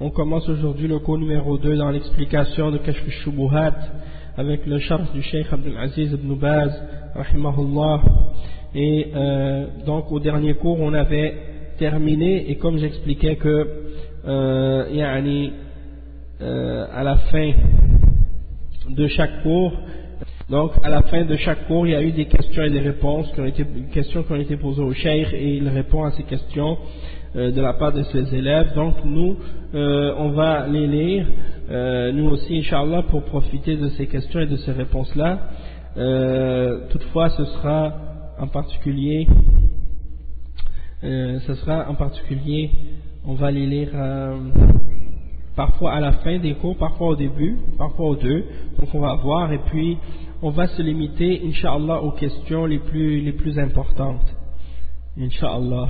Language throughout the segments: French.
On commence aujourd'hui le cours numéro 2 dans l'explication de Kashf al-Shubuhat avec le charge du Cheikh Abdul Aziz ibn Baz, rahimahullah. Et euh, donc au dernier cours, on avait terminé et comme j'expliquais que euh, yani, euh, à la fin de chaque cours, donc à la fin de chaque cours, il y a eu des questions et des réponses qui ont été, questions qui ont été posées au Cheikh et il répond à ces questions de la part de ses élèves. Donc nous, euh, on va les lire, euh, nous aussi, Inch'Allah, pour profiter de ces questions et de ces réponses-là. Euh, toutefois, ce sera en particulier, ce sera en particulier, on va les lire parfois à la fin des cours, parfois au début, parfois aux deux. Donc on va voir et puis on va se limiter, Inch'Allah, aux questions les plus, les plus importantes. Inch'Allah.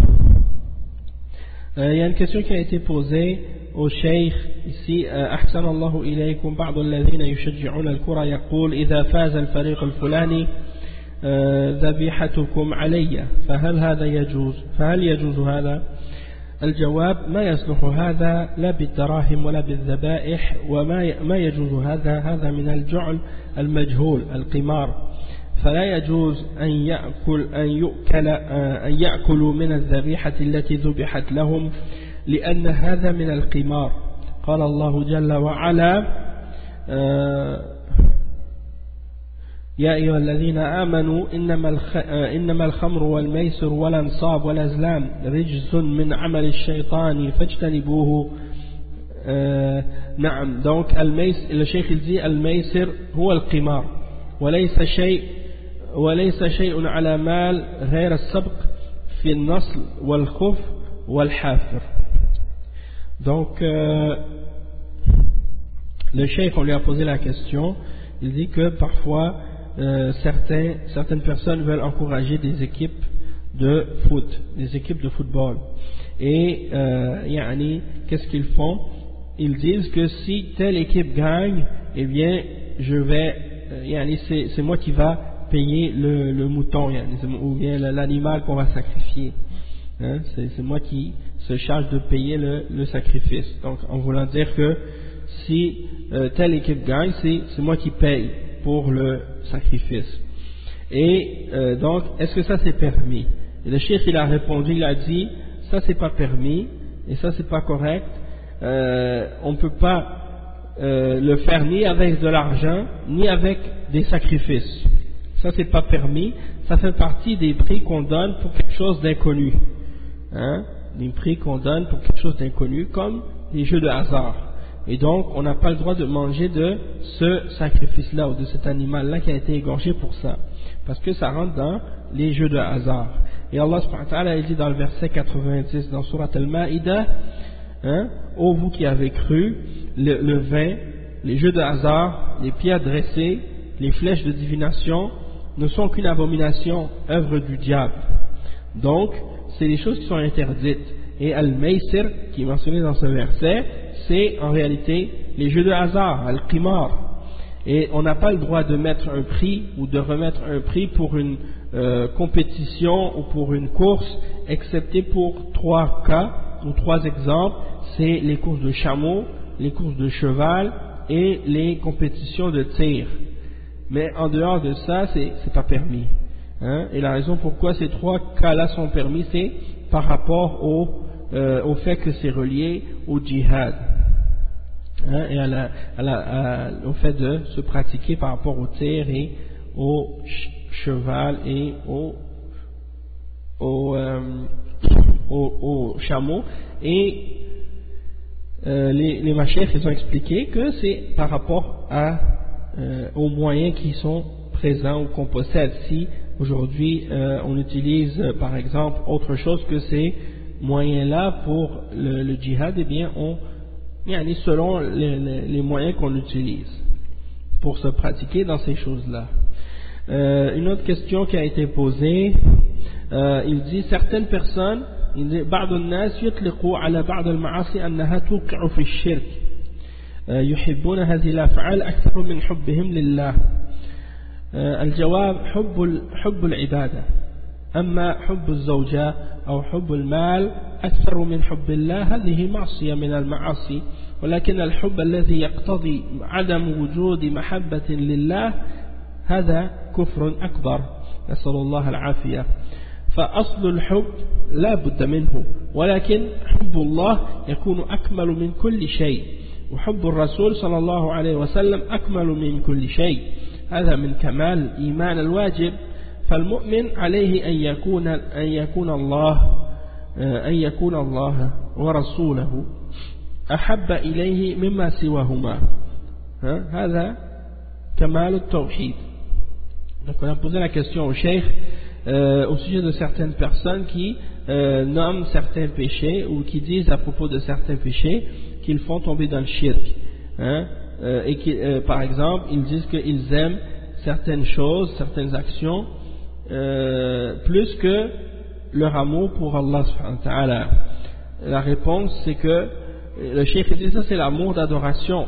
Il y a une question qui a été posée au Cheikh ici أحسن الله إليكم بعض الذين يشجعون الكرة يقول إذا فاز الفريق الفلاني ذبيحتكم علي فهل هذا يجوز فهل يجوز هذا الجواب ما يصلح هذا لا بالدراهم ولا بالذبائح وما ما يجوز هذا هذا من الجعل المجهول القمار فلا يجوز أن يأكل أن يؤكل أن يأكلوا من الذبيحة التي ذبحت لهم لأن هذا من القمار. قال الله جل وعلا يا أيها الذين آمنوا إنما, إنما الخمر والميسر والأنصاب والأزلام رجس من عمل الشيطان فاجتنبوه. نعم le cheikh il dit الميسر هو القمار وليس شيء وليس شيء على مال غير السبق في النصل والخف والحافر Donc, euh, le cheikh, on lui a posé la question, il dit que parfois, euh, certains, certaines personnes veulent encourager des équipes de foot, des équipes de football. Et, euh, yani, qu'est-ce qu'ils font Ils disent que si telle équipe gagne, eh bien, je vais, yani, c'est moi qui va payer le, mouton, yani, ou bien l'animal qu'on va sacrifier. Hein, c'est moi qui se charge de payer le, sacrifice. Donc, en voulant dire que si euh, telle équipe gagne, c'est moi qui paye pour le sacrifice. Et euh, donc, est-ce que ça c'est permis? Le chef il a répondu, il a dit, ça c'est pas permis, et ça c'est pas correct. Euh, on ne peut pas le faire ni avec de l'argent, ni avec des sacrifices. Ça c'est pas permis, ça fait partie des prix qu'on donne pour quelque chose d'inconnu. Hein? Des prix qu'on donne pour quelque chose d'inconnu, comme les jeux de hasard. Et donc, on n'a pas le droit de manger de ce sacrifice-là ou de cet animal-là qui a été égorgé pour ça. Parce que ça rentre dans les jeux de hasard. Et Allah subhanahu wa dit dans le verset 90 dans Surat Al-Ma'ida, hein, ô vous qui avez cru, le, le vin, les jeux de hasard, les pierres dressées, les flèches de divination ne sont qu'une abomination, œuvre du diable. Donc, c'est les choses qui sont interdites. Et Al-Maysir, qui est mentionné dans ce verset, c'est en réalité les jeux de hasard, Al-Qimar. Et on n'a pas le droit de mettre un prix ou de remettre un prix pour une euh, compétition ou pour une course, excepté pour trois cas ou trois exemples, c'est les courses de chameau, les courses de cheval et les compétitions de tir. Mais en dehors de ça, c'est pas permis. Hein. Et la raison pourquoi ces trois cas-là sont permis, c'est par rapport au, euh, au fait que c'est relié au djihad. Hein, et au fait de se pratiquer par rapport au tir et au cheval et au, au, euh, au, chameau. Et euh, les, les ils ont expliqué que c'est par rapport à, euh, aux moyens qui sont présents ou qu'on possède. Si aujourd'hui on utilise par exemple autre chose que ces moyens-là pour le, le djihad, eh bien on selon les, moyens qu'on utilise pour se pratiquer dans ces choses-là. Euh, une autre question qui a été posée, euh, il dit certaines personnes, il dit بعض الناس يطلقوا على بعض المعاصي أنها توقع في الشرك يحبون هذه الأفعال أكثر من حبهم لله. الجواب حب حب العبادة. أما حب الزوجة أو حب المال أكثر من حب الله هذه معصية من المعاصي. ولكن الحب الذي يقتضي عدم وجود محبة لله هذا كفر أكبر. نسأل الله العافية. فأصل الحب لا بد منه ولكن حب الله يكون أكمل من كل شيء. وحب الرسول صلى الله عليه وسلم أكمل من كل شيء. هذا من كمال الإيمان الواجب. فالمؤمن عليه أن يكون, أن يكون الله أن يكون الله ورسوله أحب إليه مما سواهما. هذا كمال التوحيد. Donc on a posé la question au cheikh euh, au sujet de certaines personnes qui euh, nomment certains péchés ou qui disent à propos de certains péchés qu'ils font tomber dans le shirk. Hein, euh, et qui, euh, par exemple, ils disent qu'ils aiment certaines choses, certaines actions euh, plus que leur amour pour Allah La réponse c'est que le cheikh dit ça c'est l'amour d'adoration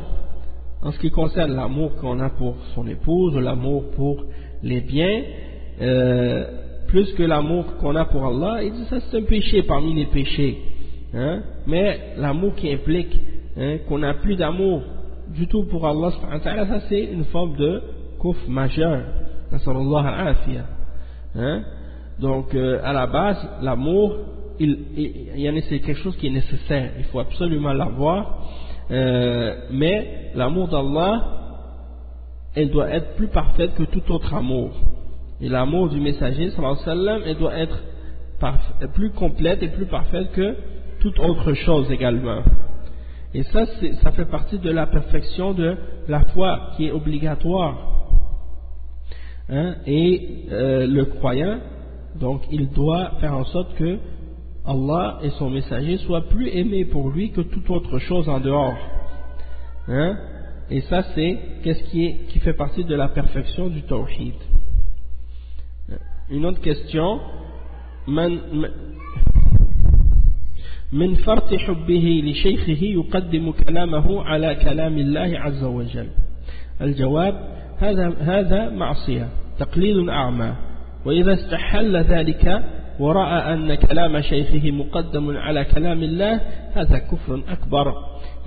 en ce qui concerne l'amour qu'on a pour son épouse ou l'amour pour les biens plus que l'amour qu'on a pour Allah il dit ça c'est un péché parmi les péchés hein? mais l'amour qui implique hein, qu'on n'a plus d'amour du tout pour Allah ça c'est une forme de kouf majeur Hein? Donc, euh, à la base, l'amour, il, il, c'est quelque chose qui est nécessaire. Il faut absolument l'avoir. Euh, mais l'amour d'Allah, elle doit être plus parfaite que tout autre amour. Et l'amour du messager, sallallahu alayhi wa sallam, elle doit être plus complète et plus parfaite que toute autre chose également. Et ça, ça fait partie de la perfection de la foi qui est obligatoire. Hein, et euh, le croyant, donc il doit faire en sorte que Allah et son messager soient plus aimés pour lui que toute autre chose en dehors. Hein, et ça c'est qu'est-ce qui, qui fait partie de la perfection du tawhid. Une autre question. من فرط حبه لشيخه يقدم كلامه على كلام الله عز وجل. الجواب هذا هذا معصية تقليد أعمى. وإذا استحل ذلك ورأى أن كلام شيخه مقدم على كلام الله هذا كفر أكبر.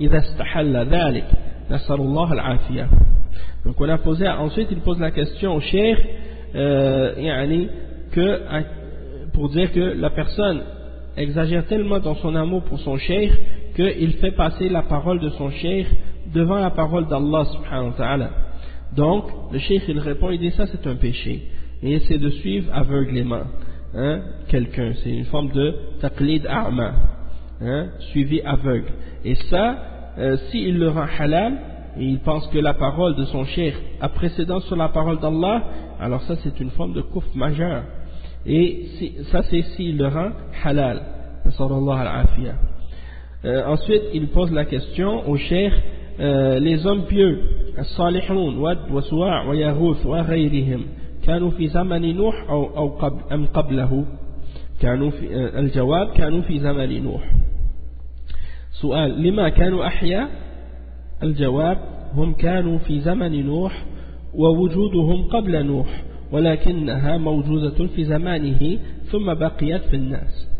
إذا استحل ذلك نسأل الله العافية. Donc on a posé, ensuite il pose la question au cheikh, euh, yani, que, pour dire que la personne exagère tellement dans son amour pour son cheikh qu'il fait passer la parole de son cheikh devant la parole d'Allah. Donc, le cheikh il répond, il dit ça c'est un péché. Et c'est de suivre aveuglément hein, quelqu'un. C'est une forme de taqlid a'ma, hein, suivi aveugle. Et ça, euh, s'il le rend halal, et il pense que la parole de son cheikh a précédence sur la parole d'Allah, alors ça c'est une forme de kouf majeur. Et ça c'est s'il le rend halal. Euh, ensuite, il pose la question au cheikh euh, les hommes pieux الصالحون ود وسواع ويغوث وغيرهم كانوا في زمن نوح أو, أو قبل أم قبله كانوا في الجواب كانوا في زمن نوح سؤال لما كانوا أحيا الجواب هم كانوا في زمن نوح ووجودهم قبل نوح ولكنها موجودة في زمانه ثم بقيت في الناس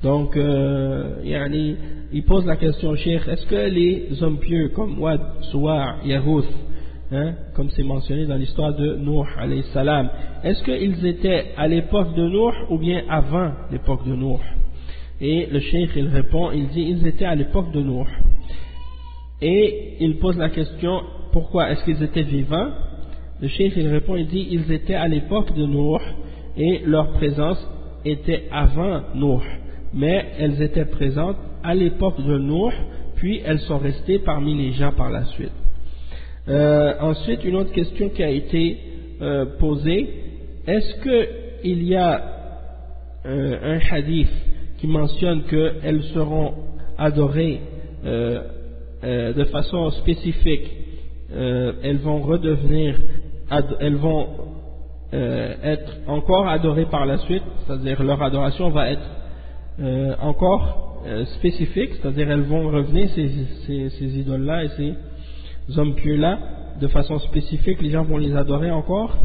donc euh, yani, il pose la question au cheikh est-ce que les hommes pieux comme Wad, Suwa, Yahuth hein, comme c'est mentionné dans l'histoire de Nuh alayhi salam est-ce qu'ils étaient à l'époque de Nuh ou bien avant l'époque de Nuh et le cheikh il répond il dit ils étaient à l'époque de Nuh et il pose la question pourquoi est-ce qu'ils étaient vivants Le il répond, il dit, ils étaient à l'époque de Nour et leur présence était avant Nour. Mais elles étaient présentes à l'époque de Nour, puis elles sont restées parmi les gens par la suite. Euh, ensuite, une autre question qui a été euh, posée, est-ce qu'il y a euh, un hadith qui mentionne qu'elles seront adorées de façon spécifique, elles vont redevenir elles vont euh, être encore adorées par la suite, c'est-à-dire leur adoration va être euh, encore euh, spécifique, c'est-à-dire elles vont revenir, ces, ces, idoles-là et ces hommes pieux-là, de façon spécifique, les gens vont les adorer encore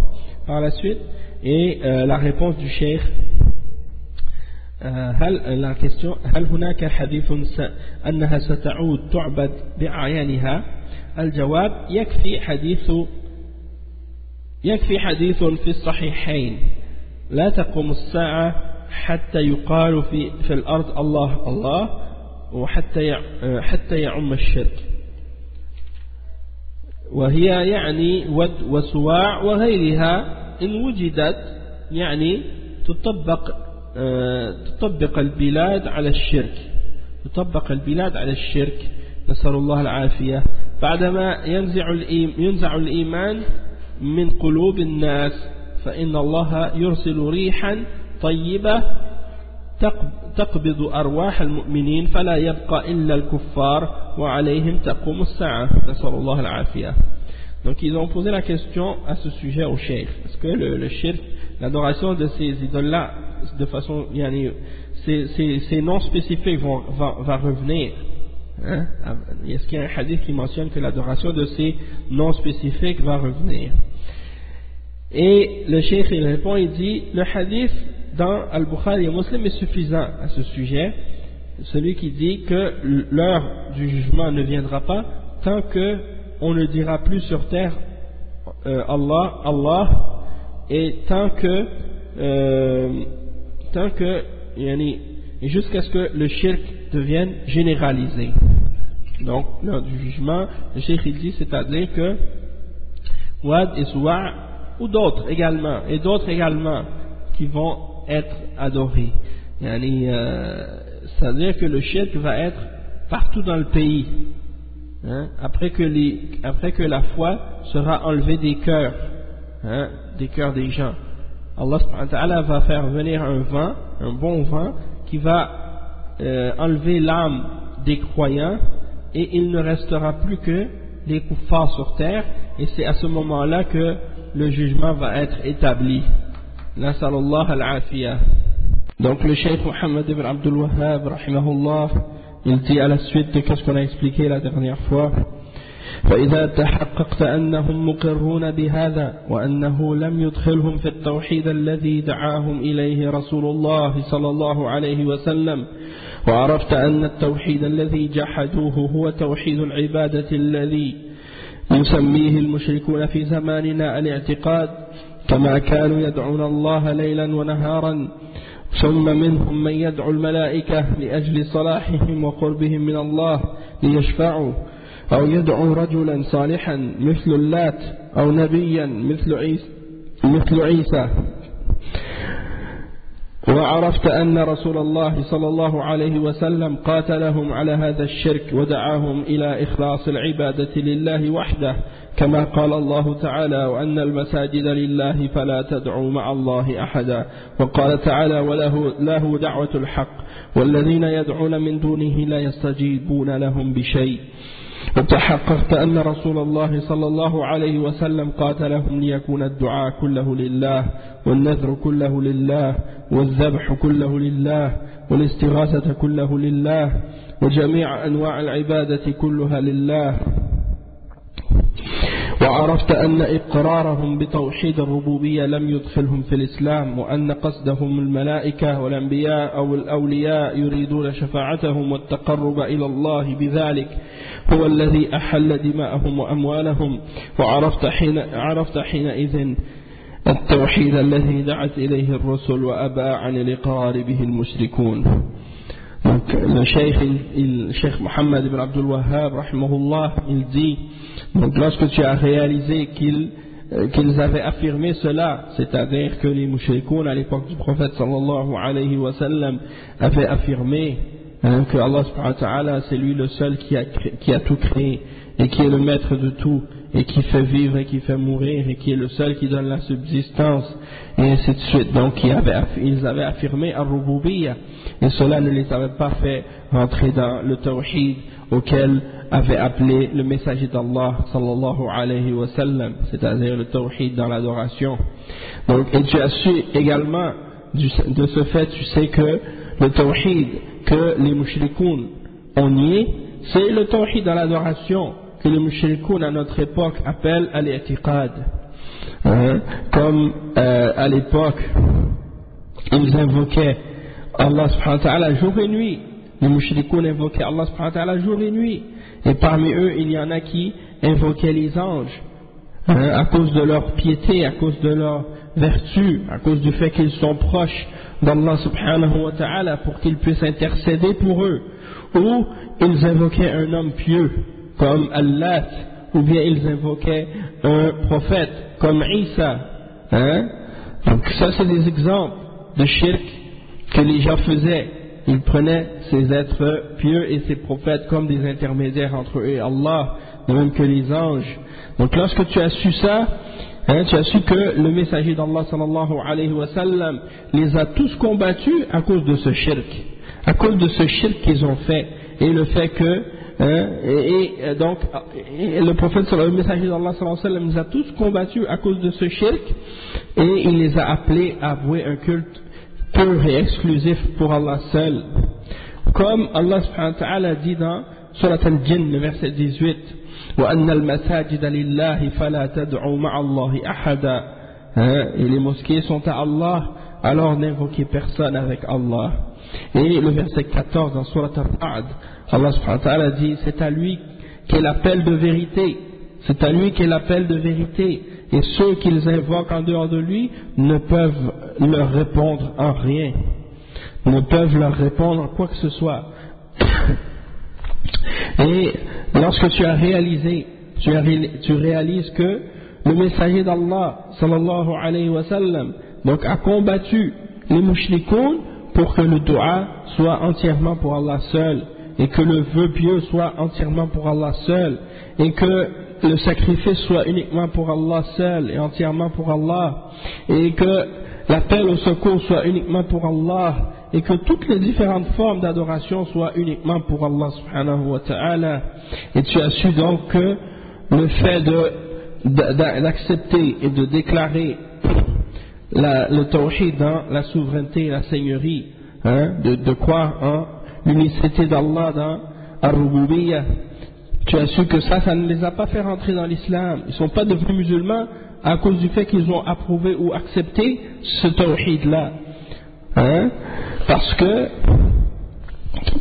par la suite. Et la réponse du cheikh, la question, هل هناك حديث أنها ستعود تعبد بأعيانها؟ الجواب يكفي حديث يكفي حديث في الصحيحين. لا تقوم الساعة حتى يقال في, في الأرض الله الله وحتى حتى يعم الشرك. وهي يعني ود وسواع وغيرها إن وجدت يعني تطبق تطبق البلاد على الشرك. تطبق البلاد على الشرك. نسأل الله العافية. بعدما ينزع الإيمان من قلوب الناس فإن الله يرسل ريحا طيبة تقبض أرواح المؤمنين فلا يبقى إلا الكفار وعليهم تقوم الساعة نسأل الله العافية Donc ils ont posé la question à ce sujet au cheikh. Est-ce que le, le shirk, l'adoration de ces idoles-là, de façon, yani, ces, ces, ces noms spécifiques vont, va, va revenir hein? Est-ce qu'il y a un hadith qui mentionne que l'adoration de ces noms spécifiques va revenir Et le cheikh il répond, il dit, le hadith dans Al-Bukhari et Muslim est suffisant à ce sujet. Celui qui dit que l'heure du jugement ne viendra pas tant que on ne dira plus sur terre euh, Allah, Allah, et tant que, euh, tant que, jusqu'à ce que le shirk devienne généralisé. Donc, l'heure du jugement, le cheikh il dit, c'est-à-dire que Wad et Suwa' ou d'autres également, et d'autres également qui vont être adorés. Euh, c'est-à-dire que le shirk va être partout dans le pays, hein, après, que la foi sera enlevée des cœurs, hein, des cœurs des gens. Allah va faire venir un vent, un bon vent, qui va euh, enlever l'âme des croyants, et il ne restera plus que les kuffars sur terre, et c'est à ce moment-là que le jugement va être établi. Nasallallahu al-afiyah. Donc le Cheikh Mohammed ibn Abdul Wahhab, rahimahullah, il dit à la suite de ce qu'on a expliqué la dernière fois. فإذا تحققت أنهم مقرون بهذا وأنه لم يدخلهم في التوحيد الذي دعاهم إليه رسول الله صلى الله عليه وسلم وعرفت أن التوحيد الذي جحدوه هو توحيد العبادة الذي يسميه المشركون في زماننا الاعتقاد كما كانوا يدعون الله ليلا ونهارا. ثم منهم من يدعو الملائكة لأجل صلاحهم وقربهم من الله ليشفعوا أو يدعو رجلا صالحا مثل اللات أو نبيا مثل عيسى, مثل عيسى. وعرفت أن رسول الله صلى الله عليه وسلم قاتلهم على هذا الشرك ودعاهم إلى إخلاص العبادة لله وحده كما قال الله تعالى وأن المساجد لله فلا تدعوا مع الله أحدا وقال تعالى وله له دعوة الحق والذين يدعون من دونه لا يستجيبون لهم بشيء وتحققت أن رسول الله صلى الله عليه وسلم قاتلهم ليكون الدعاء كله لله والنذر كله لله والذبح كله لله والاستغاثة كله لله وجميع أنواع العبادة كلها لله. وعرفت أن إقرارهم بتوحيد الربوبية لم يدخلهم في الإسلام وأن قصدهم الملائكة والأنبياء أو الأولياء يريدون شفاعتهم والتقرب إلى الله بذلك هو الذي أحل دماءهم وأموالهم. وعرفت حين عرفت حينئذ التوحيد الذي دعت إليه الرسل وأبى عن الإقرار به المشركون. Donc, le cheikh, il, le cheikh Mohammed ibn donc lorsque tu as réalisé qu'ils euh, qu'ils avaient affirmé cela, c'est-à-dire que les mouchrikoun à l'époque du prophète sallallahu alayhi wa sallam avaient affirmé hein, que Allah subhanahu wa ta'ala c'est lui le seul qui a, qui a tout créé et qui est le maître de tout et qui fait vivre et qui fait mourir et qui est le seul qui donne la subsistance et ainsi de suite. Donc ils avaient, ils avaient affirmé ar et cela ne les avait pas fait rentrer dans le tawhid auquel avait appelé le messager d'Allah sallallahu alayhi wa c'est-à-dire le tawhid dans l'adoration. Donc et tu as su également de ce fait, tu sais que le tawhid que les mushrikoun ont nié, c'est le tawhid dans l'adoration que les mushrikoun à notre époque appellent al-i'tiqad. Hein, comme euh, à l'époque, ils invoquaient Allah subhanahu wa ta'ala jour et nuit. Les mushrikoun invoquaient Allah subhanahu wa ta'ala jour et nuit. Et parmi eux, il y en a qui invoquaient les anges. Hein, à cause de leur piété, à cause de leur vertu, à cause du fait qu'ils sont proches d'Allah subhanahu wa ta'ala pour qu'ils puissent intercéder pour eux. Ou ils invoquaient un homme pieux comme Allah, ou bien ils invoquaient un prophète comme Isa. Hein? Donc ça c'est des exemples de shirk que les gens faisaient. Ils prenaient ces êtres pieux et ces prophètes comme des intermédiaires entre eux et Allah, de même que les anges. Donc lorsque tu as su ça, hein, tu as su que le messager d'Allah sallallahu alayhi wa sallam les a tous combattus à cause de ce shirk, à cause de ce shirk qu'ils ont fait. Et le fait que Hein, et, et, donc, le prophète, le messager d'Allah nous a tous combattus à cause de ce shirk. Et il les a appelés à avouer un culte pur et exclusif pour Allah seul. Comme Allah subhanahu wa ta'ala dit dans Surat al-Jinn, le verset 18, وَأَنَّ الْمَسَاجِدَ لِلَّهِ فَلَا تَدْعُوا مَعَ اللَّهِ أَحَدًا Et les mosquées sont à Allah, alors n'invoquez personne avec Allah. Et le verset 14 dans Surat al-Ra'd, Allah subhanahu wa ta'ala dit c'est à lui qu'est l'appel de vérité. C'est à lui qu'est l'appel de vérité. et ceux qu'ils invoquent en dehors de lui ne peuvent leur répondre en rien. Ne peuvent leur répondre quoi que ce soit. Et lorsque tu as réalisé, tu, tu réalises que le messager d'Allah, sallallahu alayhi wa sallam, donc a combattu les mouchlikoun pour que le dua soit entièrement pour Allah seul et que le vœu pieux soit entièrement pour Allah seul et que le sacrifice soit uniquement pour Allah seul et entièrement pour Allah et que l'appel au secours soit uniquement pour Allah et que toutes les différentes formes d'adoration soient uniquement pour Allah subhanahu wa ta'ala. Et tu as su donc que le fait d'accepter et de déclarer le tawhid dans la souveraineté et la seigneurie hein, de, de croire en l'unicité d'Allah dans ar tu as su que ça, ça ne les a pas fait rentrer dans l'islam. Ils ne sont pas devenus musulmans à cause du fait qu'ils ont approuvé ou accepté ce tawhid-là. Hein? Parce que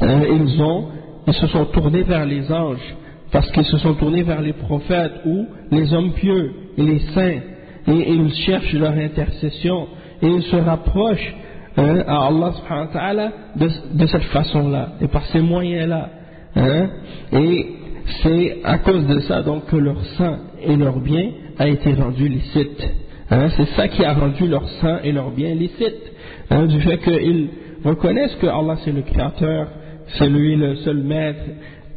hein, ils, ont, ils se sont tournés vers les anges, parce qu'ils se sont tournés vers les prophètes ou les hommes pieux les saints, et ils cherchent leur intercession, et ils se rapprochent hein, à Allah subhanahu wa ta'ala de, de, cette façon-là et par ces moyens-là. Hein, et c'est à cause de ça donc que leur sang et leur bien a été rendu licite. Hein, c'est ça qui a rendu leur sang et leur bien licite. Hein, du fait qu'ils reconnaissent que Allah c'est le créateur, c'est lui le seul maître,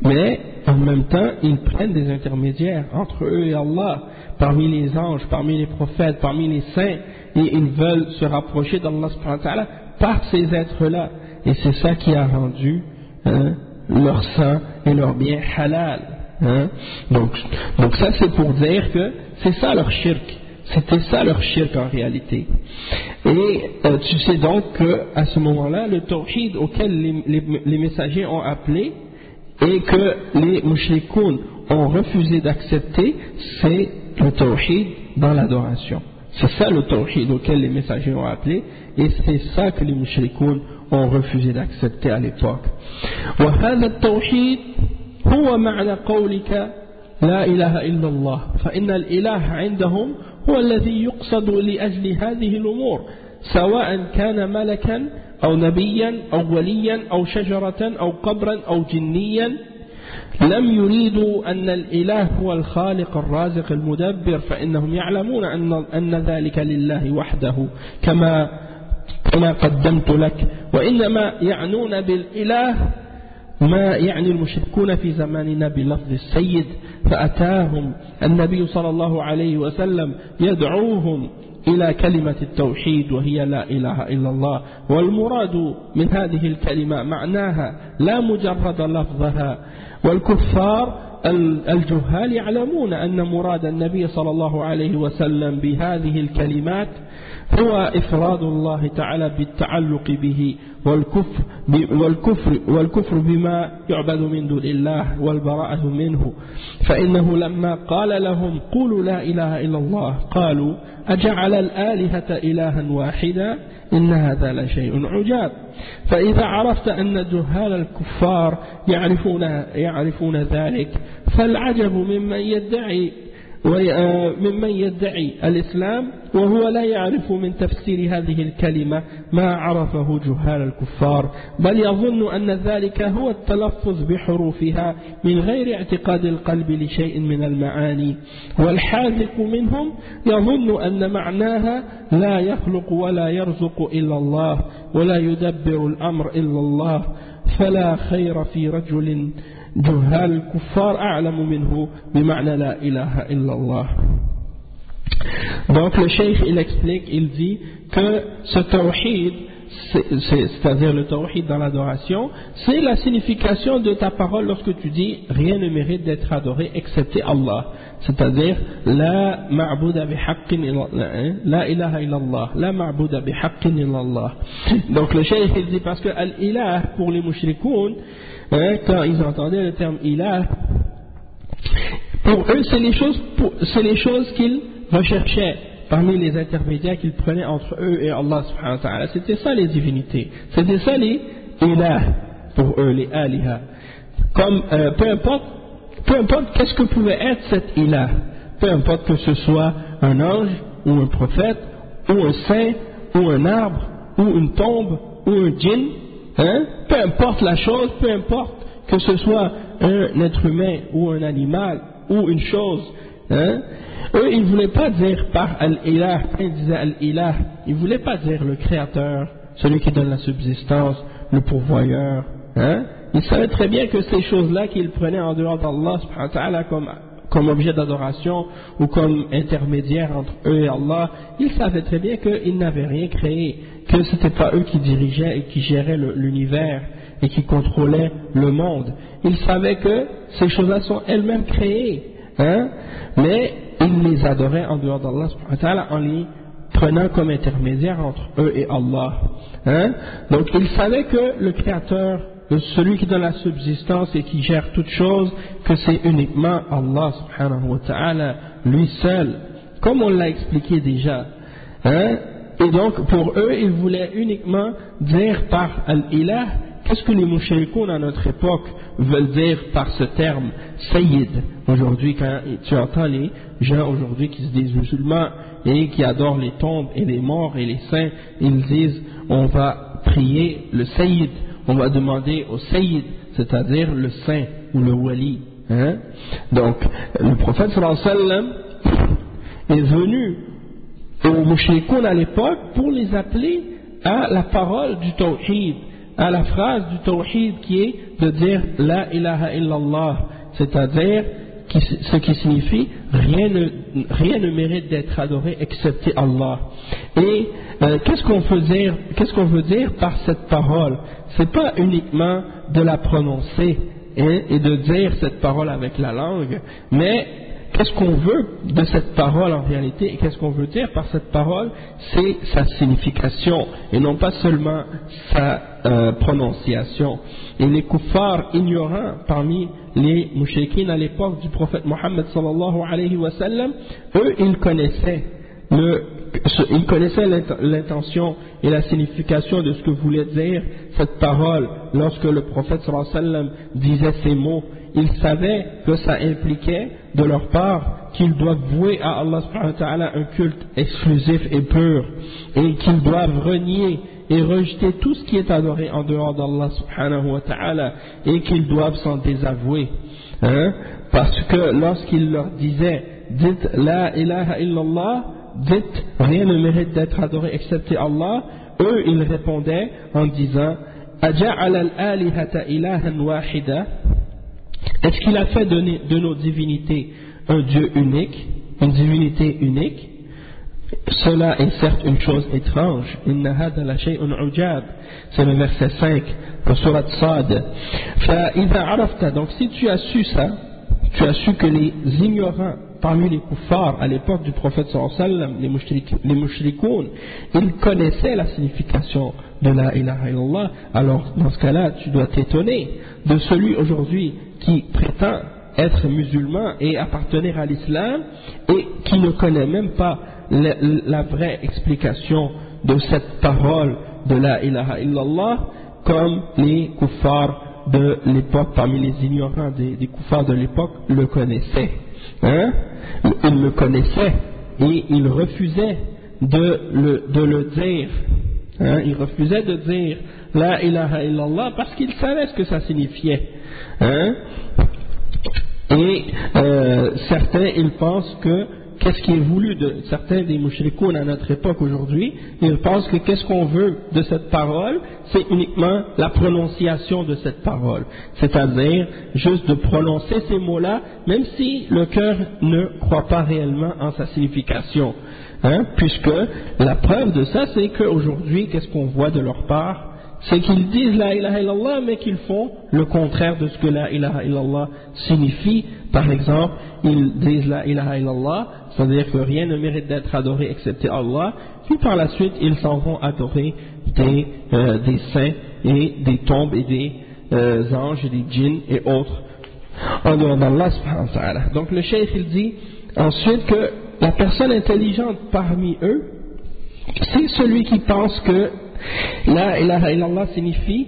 mais en même temps ils prennent des intermédiaires entre eux et Allah, parmi les anges, parmi les prophètes, parmi les saints, et ils veulent se rapprocher d'Allah par ces êtres-là. Et c'est ça qui a rendu hein, leur sang et leur bien halal. Hein? Donc, donc ça c'est pour dire que c'est ça leur shirk. C'était ça leur shirk en réalité. Et euh, tu sais donc qu'à ce moment-là, le tawhid auquel les, messagers ont appelé et que les mushrikoun ont refusé d'accepter, c'est le tawhid dans l'adoration. C'est ça le tawhid auquel les messagers ont appelé, et c'est ça que les mushrikoun ont refusé d'accepter à l'époque. وهذا التوحيد هو معنى قولك لا إله إلا الله. فإن الإله عندهم هو الذي يقصد لأجل هذه الأمور سواء كان ملكا أو نبيا أو وليا أو شجرة أو قبرا أو جنيا. لم يريدوا أن الإله هو الخالق الرازق المدبر فإنهم يعلمون أن, أن ذلك لله وحده. كما كما قدمت لك وإنما يعنون بالإله ما يعني المشركون في زماننا بلفظ السيد فأتاهم النبي صلى الله عليه وسلم يدعوهم إلى كلمة التوحيد وهي لا إله إلا الله. والمراد من هذه الكلمة معناها لا مجرد لفظها. والكفار الجهال يعلمون أن مراد النبي صلى الله عليه وسلم بهذه الكلمات هو إفراد الله تعالى بالتعلق به والكفر, والكفر, والكفر بما يعبد من دون الله والبراءة منه. فإنه لما قال لهم قولوا لا إله إلا الله قالوا أجعل الآلهة إلها واحدا إن هذا لشيء عجاب. فإذا عرفت أن جهال الكفار يعرفون, يعرفون ذلك فالعجب ممن يدعي وممن يدعي الإسلام وهو لا يعرف من تفسير هذه الكلمة ما عرفه جهال الكفار بل يظن أن ذلك هو التلفظ بحروفها من غير اعتقاد القلب لشيء من المعاني. والحاذق منهم يظن أن معناها لا يخلق ولا يرزق إلا الله ولا يدبر الأمر إلا الله فلا خير في رجل جهال الكفار أعلم منه بمعنى لا إله إلا الله Donc le cheikh il explique, il dit que ce tawhid, c'est-à-dire le tawhid dans l'adoration, c'est la signification de ta parole lorsque tu dis rien ne mérite d'être adoré excepté Allah. C'est-à-dire la ma'bouda bihaqqin hein, la ilaha illallah, la ma'bouda bihaqqin illallah. Donc le cheikh il dit parce que al-ilah pour les mushrikoun, quand ils entendaient le terme ilah, pour eux c'est les choses, choses qu'ils recherchaient parmi les intermédiaires qu'ils prenaient entre eux et Allah subhanahu wa. C'était ça les divinités. C'était ça les ilah pour eux, les aliha. Comme, euh, peu importe, peu importe qu'est-ce que pouvait être cet ilah. Peu importe que ce soit un ange, ou un prophète, ou un saint, ou un arbre, ou une tombe, ou un djinn, hein, peu importe la chose, peu importe que ce soit un être humain, ou un animal, ou une chose, hein, eux, ils ne voulaient pas dire par Al-Ilah, ils disaient Al-Ilah, ils ne voulaient pas dire le créateur, celui qui donne la subsistance, le pourvoyeur. Hein? Ils savaient très bien que ces choses-là qu'ils prenaient en dehors d'Allah comme objet d'adoration ou comme intermédiaire entre eux et Allah, ils savaient très bien qu'ils n'avaient rien créé, que ce n'était pas eux qui dirigeaient et qui géraient l'univers et qui contrôlaient le monde. Ils savaient que ces choses-là sont elles-mêmes créées. Hein? Mais ils les adoraient en dehors d'Allah en les prenant comme intermédiaire entre eux et Allah. Hein? Donc ils savaient que le Créateur, celui qui donne la subsistance et qui gère toutes choses, que c'est uniquement Allah subhanahu wa ta'ala, lui seul, comme on l'a expliqué déjà. Hein? Et donc pour eux, ils voulaient uniquement dire par Al-Ilah Qu'est-ce que les mouchrikoun à notre époque veulent dire par ce terme Sayyid? Aujourd'hui, quand tu entends les gens aujourd'hui qui se disent musulmans et qui adorent les tombes et les morts et les saints, ils disent on va prier le Sayyid, on va demander au Sayyid, c'est-à-dire le saint ou le wali. Hein? Donc, le prophète sallam est venu aux mouchrikoun à l'époque pour les appeler à la parole du tawhid à la phrase du tawhid qui est de dire La ilaha illallah, c'est-à-dire ce qui signifie rien ne, rien ne mérite d'être adoré excepté Allah. Et euh, qu'est-ce qu'on veut dire veut dire par cette parole? C'est pas uniquement de la prononcer hein, et de dire cette parole avec la langue, mais qu'est-ce qu'on veut de cette parole en réalité et qu'est-ce qu'on veut dire par cette parole C'est sa signification et non pas seulement sa euh, prononciation. Et les kuffars ignorants parmi les mouchekines à l'époque du prophète Mohammed sallallahu alayhi wa sallam, eux ils connaissaient ils connaissaient l'intention et la signification de ce que voulait dire cette parole lorsque le prophète sallallahu alayhi wa sallam disait ces mots ils savaient que ça impliquait de leur part qu'ils doivent vouer à Allah un culte exclusif et pur et qu'ils doivent renier et rejeter tout ce qui est adoré en dehors d'Allah subhanahu wa ta'ala et qu'ils doivent s'en désavouer hein? parce que lorsqu'il leur disait dites la ilaha illallah dites rien ne mérite d'être adoré excepté Allah eux ils répondaient en disant al-alihata ilahan wahida est-ce qu'il a fait de, nos divinités un Dieu unique, une divinité unique? Cela est certes une chose étrange. C'est le verset 5 de Surat Sad. Donc si tu as su ça, tu as su que les ignorants parmi les kuffars à l'époque du prophète sallam, les, les mushrikoun, ils connaissaient la signification de la ilaha illallah, alors dans ce cas-là, tu dois t'étonner de celui aujourd'hui qui prétend être musulman et appartenir à l'islam et qui ne connaît même pas la, vraie explication de cette parole de la ilaha illallah comme les kuffars de l'époque, parmi les ignorants des, des kuffars de l'époque, le connaissaient. Hein? Ils le connaissaient et ils refusaient de le, de le dire. Hein? Ils refusaient de dire la ilaha illallah parce qu'ils savaient ce que ça signifiait. Hein? Et euh, certains, ils pensent que qu'est-ce qui est voulu de certains des mouchrikoun à notre époque aujourd'hui, ils pensent que qu'est-ce qu'on veut de cette parole, c'est uniquement la prononciation de cette parole. C'est-à-dire juste de prononcer ces mots-là, même si le cœur ne croit pas réellement en sa signification. Hein, puisque la preuve de ça, c'est qu'aujourd'hui, qu'est-ce qu'on voit de leur part? C'est qu'ils disent la ilaha illallah, mais qu'ils font le contraire de ce que la ilaha illallah signifie. Par exemple, ils disent la ilaha illallah, c'est-à-dire que rien ne mérite d'être adoré excepté Allah, puis par la suite, ils s'en vont adorer des, euh, saints et des tombes et des euh, anges et des djinns et autres. En dehors d'Allah Donc le cheikh il dit ensuite que la personne intelligente parmi eux, c'est celui qui pense que La ilaha illallah signifie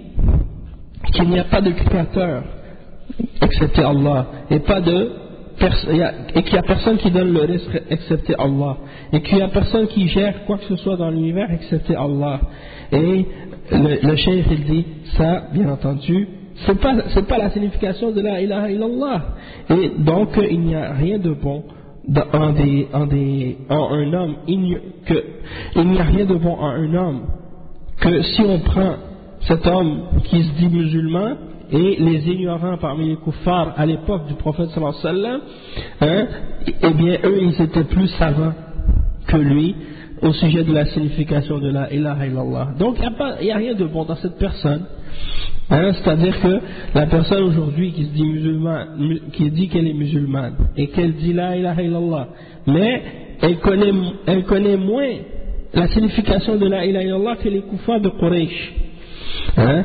qu'il n'y a pas de créateur excepté Allah et pas de et qu'il n'y a personne qui donne le risque excepté Allah et qu'il n'y a personne qui gère quoi que ce soit dans l'univers excepté Allah. Et le, cheikh il dit ça bien entendu c'est pas pas la signification de la ilaha illallah. Et donc il n'y a rien de bon en, des, en, des, un homme il n'y a rien de bon en un homme que si on prend cet homme qui se dit musulman et les ignorants parmi les kuffars à l'époque du prophète sallallahu alayhi wa sallam, hein, eh bien eux ils étaient plus savants que lui au sujet de la signification de la ilaha illallah. Donc il n'y a, rien de bon dans cette personne. Hein, C'est-à-dire que la personne aujourd'hui qui se dit musulmane, qui dit qu'elle est musulmane et qu'elle dit la ilaha illallah, mais elle connaît, elle connaît moins la signification de la ilaha illallah que les koufars de Quraysh. Hein?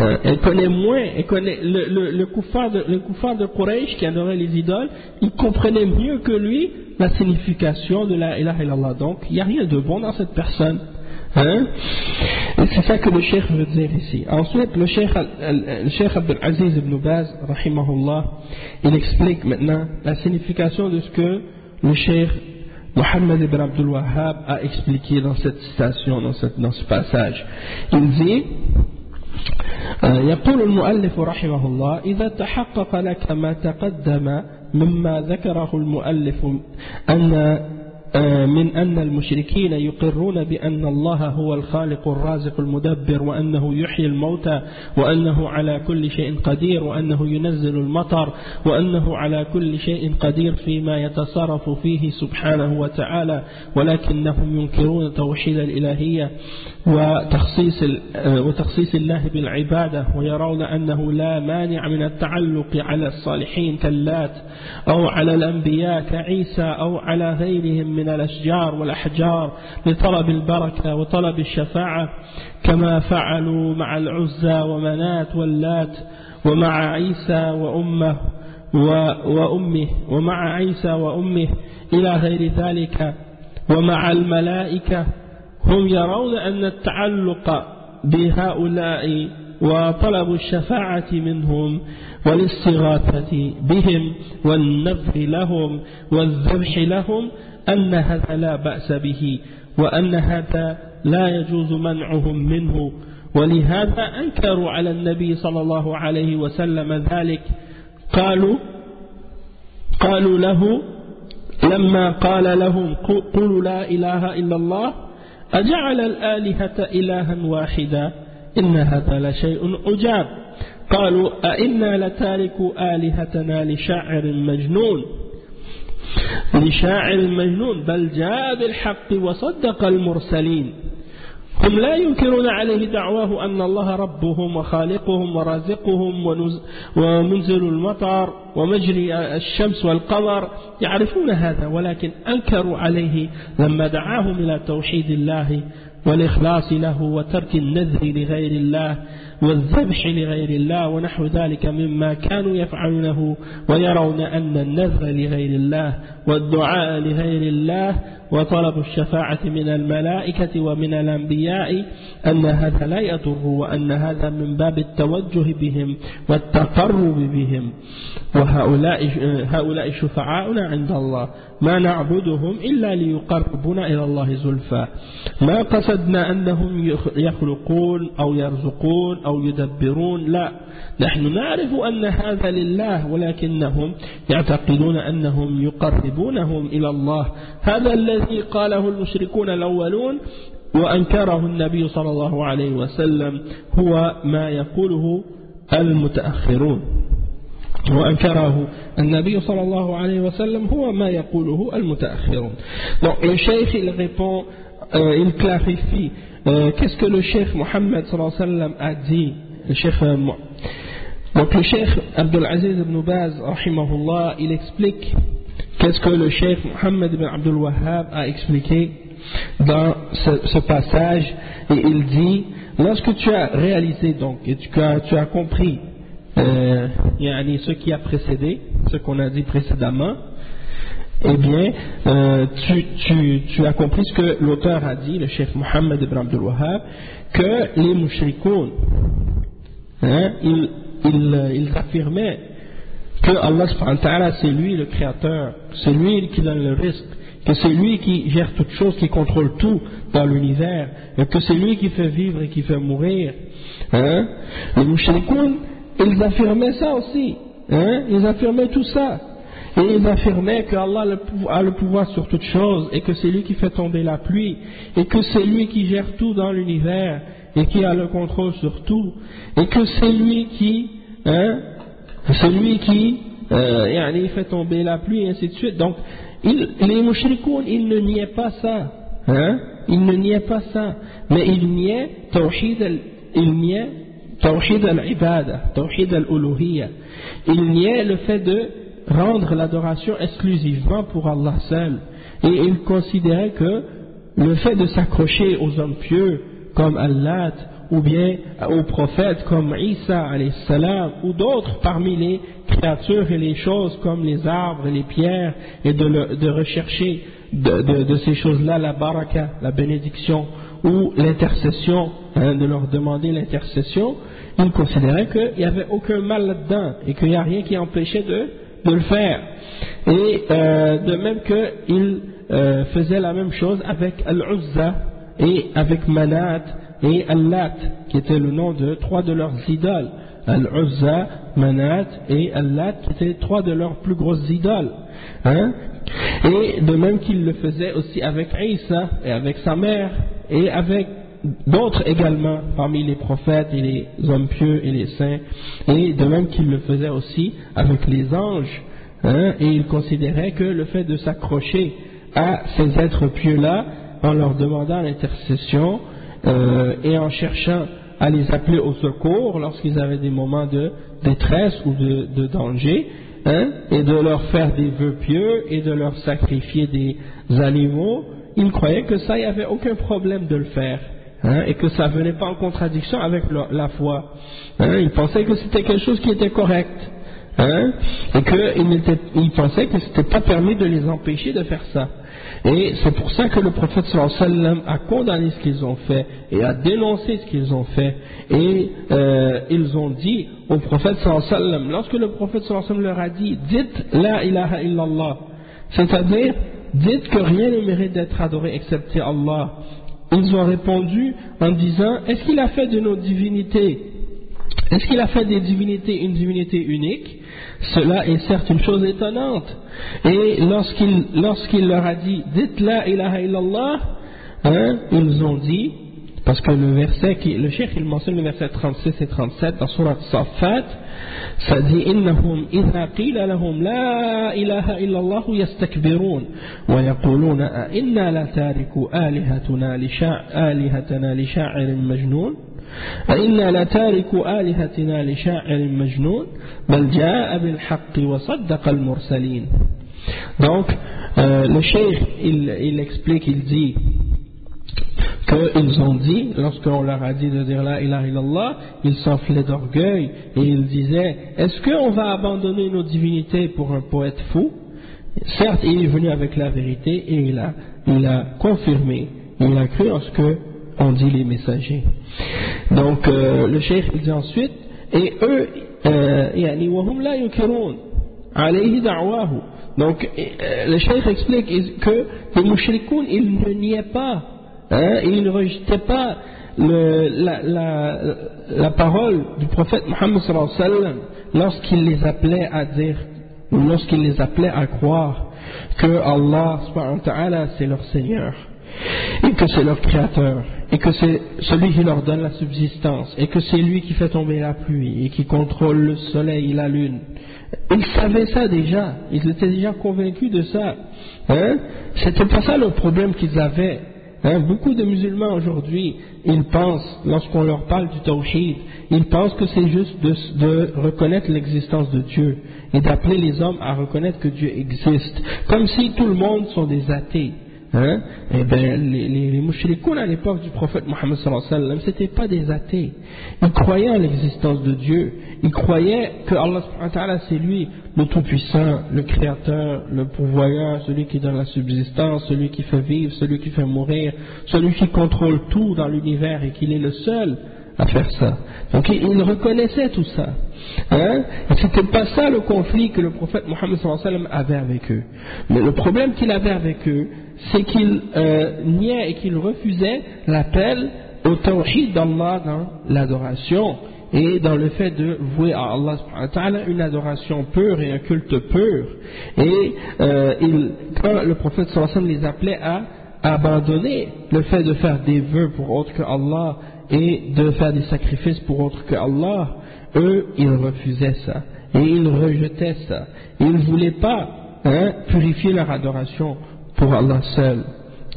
Euh, elle connaît moins, elle connaît le, le, le, de, le de Quraysh qui adorait les idoles, il comprenait mieux que lui la signification de la ilaha illallah. Donc, il n'y a rien de bon dans cette personne. Hein? C'est ça que le cheikh veut dire ici. Ensuite, le cheikh, le cheikh Abdel Aziz ibn Baz, rahimahullah, il explique maintenant la signification de ce que le cheikh Mohammed ibn Abdul Wahhab a expliqué dans cette citation, dans, cette, dans ce passage. Il dit يقول المؤلف رحمه الله إذا تحقق لك ما تقدم مما ذكره المؤلف أن آه، من أن المشركين يقرون بأن الله هو الخالق الرازق المدبر وأنه يحيي الموتى وأنه على كل شيء قدير وأنه ينزل المطر وأنه على كل شيء قدير فيما يتصرف فيه سبحانه وتعالى. ولكنهم ينكرون توحيد الإلهية وتخصيص, آه، وتخصيص الله بالعبادة ويرون أنه لا مانع من التعلق على الصالحين كاللات أو على الأنبياء كعيسى أو على غيرهم من الأشجار والأحجار لطلب البركة وطلب الشفاعة كما فعلوا مع العزى ومنات واللات ومع عيسى وأمه وأمه ومع عيسى وأمه إلى غير ذلك. ومع الملائكة هم يرون أن التعلق بهؤلاء وطلب الشفاعة منهم والاستغاثة بهم والنذر لهم والذبح لهم أن هذا لا بأس به وأن هذا لا يجوز منعهم منه. ولهذا أنكروا على النبي صلى الله عليه وسلم ذلك. قالوا قالوا له لما قال لهم قولوا لا إله إلا الله أجعل الآلهة إلها واحدا؟ إن هذا لشيء عجاب قالوا أئنا لتارك آلهتنا لشاعر مجنون؟ لشاعر مجنون بل جاء بالحق وصدق المرسلين. هم لا ينكرون عليه دعواه أن الله ربهم وخالقهم ورازقهم ومنزل المطر ومجري الشمس والقمر. يعرفون هذا ولكن أنكروا عليه لما دعاهم إلى توحيد الله والإخلاص له وترك النذر لغير الله. والذبح لغير الله ونحو ذلك مما كانوا يفعلونه ويرون أن النذر لغير الله والدعاء لغير الله وطلب الشفاعة من الملائكة ومن الأنبياء أن هذا لا يضر وأن هذا من باب التوجه بهم والتقرب بهم. وهؤلاء هؤلاء شفعاؤنا عند الله. ما نعبدهم إلا ليقربنا إلى الله زلفى. ما قصدنا أنهم يخلقون أو يرزقون أو يدبرون. لا. نحن نعرف أن هذا لله ولكنهم يعتقدون أنهم يقربونهم إلى الله. هذا الذي قاله المشركون الأولون وأنكره النبي صلى الله عليه وسلم هو ما يقوله المتأخرون. وأنكره النبي صلى الله عليه وسلم هو ما يقوله المتأخرون. Donc le cheikh il répond, euh, il clarifie euh, qu'est-ce que le cheikh Mohammed sallallahu alayhi wa sallam a dit le cheikh euh, Donc le cheikh Abdul ibn Baz, il explique qu'est-ce que le cheikh Mohammed ibn Abdul Wahhab a expliqué dans ce, passage. Et il dit lorsque tu as réalisé donc et tu as, tu as compris euh, ce qui a précédé, ce qu'on a dit précédemment, eh bien, euh, tu, as compris ce que l'auteur a dit, le chef Mohammed ibn Abdul Wahhab, que les mouchrikoun, hein, ils, ils, ils affirmaient que Allah c'est lui le créateur, c'est lui qui donne le risque, que c'est lui qui gère toutes choses, qui contrôle tout dans l'univers, et que c'est lui qui fait vivre et qui fait mourir. Hein? Les ils affirmaient ça aussi. Hein? Ils affirmaient tout ça. Et ils affirmaient que Allah a le pouvoir sur toutes choses et que c'est lui qui fait tomber la pluie et que c'est lui qui gère tout dans l'univers et qui a le contrôle sur tout et que c'est lui qui, hein, c'est lui qui euh, fait tomber la pluie et ainsi de suite. Donc, les mouchrikoun, ils ne niaient pas ça. Hein? Ils ne niaient pas ça. Mais ils niaient tawhid, ils niaient tawhid al-ibada, tawhid. Ils niaient le fait de rendre l'adoration exclusivement pour Allah seul. Et ils considéraient que le fait de s'accrocher aux hommes pieux comme Allah ou bien aux prophètes comme Isa salam ou d'autres parmi les créatures et les choses comme les arbres et les pierres et de, rechercher de, ces choses-là la baraka, la bénédiction ou l'intercession, hein, de leur demander l'intercession, ils considéraient qu'il n'y avait aucun mal là-dedans et qu'il n'y a rien qui empêchait de, le faire. Et euh, de même qu'ils euh, faisaient la même chose avec Al-Uzza et avec Manat et Allat, qui était le nom de trois de leurs idoles. Al-Uzza, Manat et Allat, qui étaient trois de leurs plus grosses idoles. Hein? Et de même qu'il le faisait aussi avec Isa et avec sa mère et avec d'autres également parmi les prophètes et les hommes pieux et les saints, et de même qu'il le faisait aussi avec les anges, hein, et il considérait que le fait de s'accrocher à ces êtres pieux-là, en leur demandant l'intercession euh, et en cherchant à les appeler au secours lorsqu'ils avaient des moments de détresse ou de, danger, hein, et de leur faire des vœux pieux et de leur sacrifier des animaux, il croyait que ça, il n'y avait aucun problème de le faire. Hein, et que ça venait pas en contradiction avec la, foi. Hein, il pensait que c'était quelque chose qui était correct. Et qu'il il pensait que ce n'était pas permis de les empêcher de faire ça. Et c'est pour ça que le prophète sallam a condamné ce qu'ils ont fait et a dénoncé ce qu'ils ont fait. Et euh, ils ont dit au prophète sallam, lorsque le prophète sallam leur a dit, dites la ilaha illallah, c'est-à-dire, dites que rien ne mérite d'être adoré excepté Allah ils ont répondu en disant Est-ce qu'il a fait de nos divinités est-ce qu'il a fait des divinités une divinité unique? Cela est certes une chose étonnante. Et lorsqu'il lorsqu leur a dit Dites la ilaha illallah, hein, ils ont dit, parce que le verset, qui, le cheikh il mentionne le verset 36 et 37 dans Surah Safat, ça dit Innahum idha qila lahum la ilaha illallah yastakbirun wa yaquluna inna la tariku alihatana li sha'irin majnoun. أئنا لتاركوا آلهتنا لشاعر مجنون بل جاء بالحق وصدق المرسلين Donc, euh, le cheikh, il, il explique, il dit qu'ils ont dit, lorsqu'on leur a dit de dire la ilaha illallah, ils s'enflaient d'orgueil et ils disaient Est-ce qu'on va abandonner nos divinités pour un poète fou Certes, il est venu avec la vérité et il a, il a confirmé, il a cru en ce que ont dit les messagers. Donc, euh, le cheikh il dit ensuite Et eux, euh, donc, euh, le cheikh explique que les mouchrikoun, ils ne niaient pas Hein, il ne rejetait pas la, parole du prophète Mohammed lorsqu'il les appelait à dire ou lorsqu'il les appelait à croire que Allah c'est leur Seigneur et que c'est leur Créateur et que c'est celui qui leur donne la subsistance et que c'est lui qui fait tomber la pluie et qui contrôle le soleil et la lune. Ils savaient ça déjà, ils étaient déjà convaincus de ça. Hein? C'était pas ça le problème qu'ils avaient. Hein, beaucoup de musulmans aujourd'hui, ils pensent, lorsqu'on leur parle du tawhid, ils pensent que c'est juste de, reconnaître l'existence de Dieu et d'appeler les hommes à reconnaître que Dieu existe, comme si tout le monde sont des athées. Hein? Eh bien, les, les, les à l'époque du prophète Mohammed sallallahu c'était pas des athées. Ils croyaient en l'existence de Dieu. Ils croyaient que Allah c'est lui le Tout-Puissant, le Créateur, le Pourvoyeur, celui qui donne la subsistance, celui qui fait vivre, celui qui fait mourir, celui qui contrôle tout dans l'univers et qu'il est le seul à faire ça. Donc ils reconnaissaient tout ça. Hein? C'était pas ça le conflit que le prophète Mohammed avait avec eux. Mais le problème qu'il avait avec eux, c'est qu'il euh, niait et qu'il refusait l'appel au tawhid d'Allah dans l'adoration et dans le fait de vouer à Allah une adoration pure et un culte pur. Et euh, quand le prophète sallam les appelait à abandonner le fait de faire des vœux pour autre que Allah et de faire des sacrifices pour autre que Allah, eux, ils refusaient ça. Et ils rejetaient ça. Ils ne voulaient pas hein, purifier leur adoration pour Allah seul.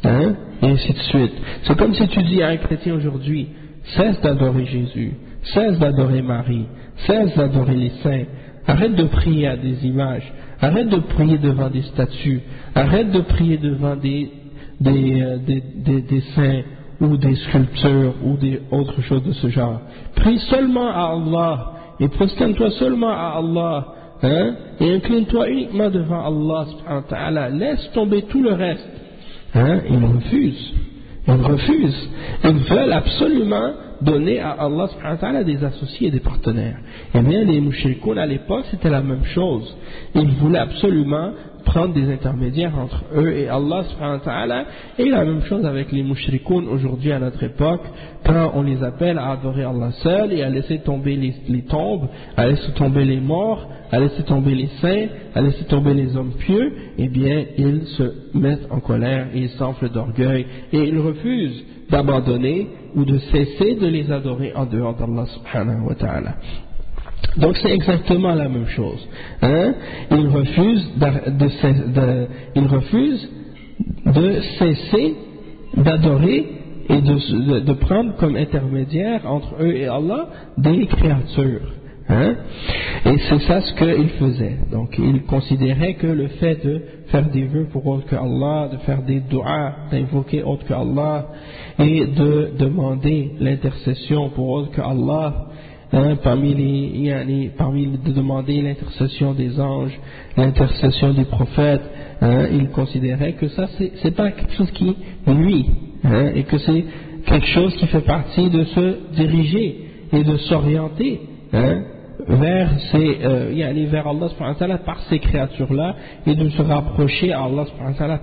Hein, et ainsi de suite. C'est comme si tu dis à un chrétien aujourd'hui, cesse d'adorer Jésus, cesse d'adorer Marie, cesse d'adorer les saints, arrête de prier à des images, arrête de prier devant des statues, arrête de prier devant des, des, euh, des, saints ou des sculptures ou des autres choses de ce genre. Prie seulement à Allah et prosterne-toi seulement à Allah hein, et incline-toi uniquement devant Allah. Laisse tomber tout le reste. Hein, ils refusent. Ils refusent. Ils veulent absolument donné à Allah subhanahu des associés et des partenaires. Eh bien, les mouchrikoun à l'époque, c'était la même chose. Ils voulaient absolument prendre des intermédiaires entre eux et Allah subhanahu et la même chose avec les mouchrikoun aujourd'hui à notre époque quand on les appelle à adorer Allah seul et à laisser tomber les, tombes à laisser tomber les morts à laisser tomber les saints à laisser tomber les hommes pieux eh bien ils se mettent en colère ils s'enflent d'orgueil et ils refusent d'abandonner ou de cesser de les adorer en dehors d'Allah subhanahu wa ta'ala donc c'est exactement la même chose. Hein? Il, refuse de, cesser d'adorer et de, prendre comme intermédiaire entre eux et Allah des créatures. Hein? Et c'est ça ce qu'il faisait. Donc il considérait que le fait de faire des vœux pour autre que Allah, de faire des doigts, d'invoquer autre que Allah et de demander l'intercession pour autre que Allah, Hein, parmi les, parmi de demander l'intercession des anges, l'intercession des prophètes, hein, il considérait que ça c'est pas quelque chose qui nuit, hein, et que c'est quelque chose qui fait partie de se diriger et de s'orienter vers ces, euh, vers Allah par ces créatures-là et de se rapprocher à Allah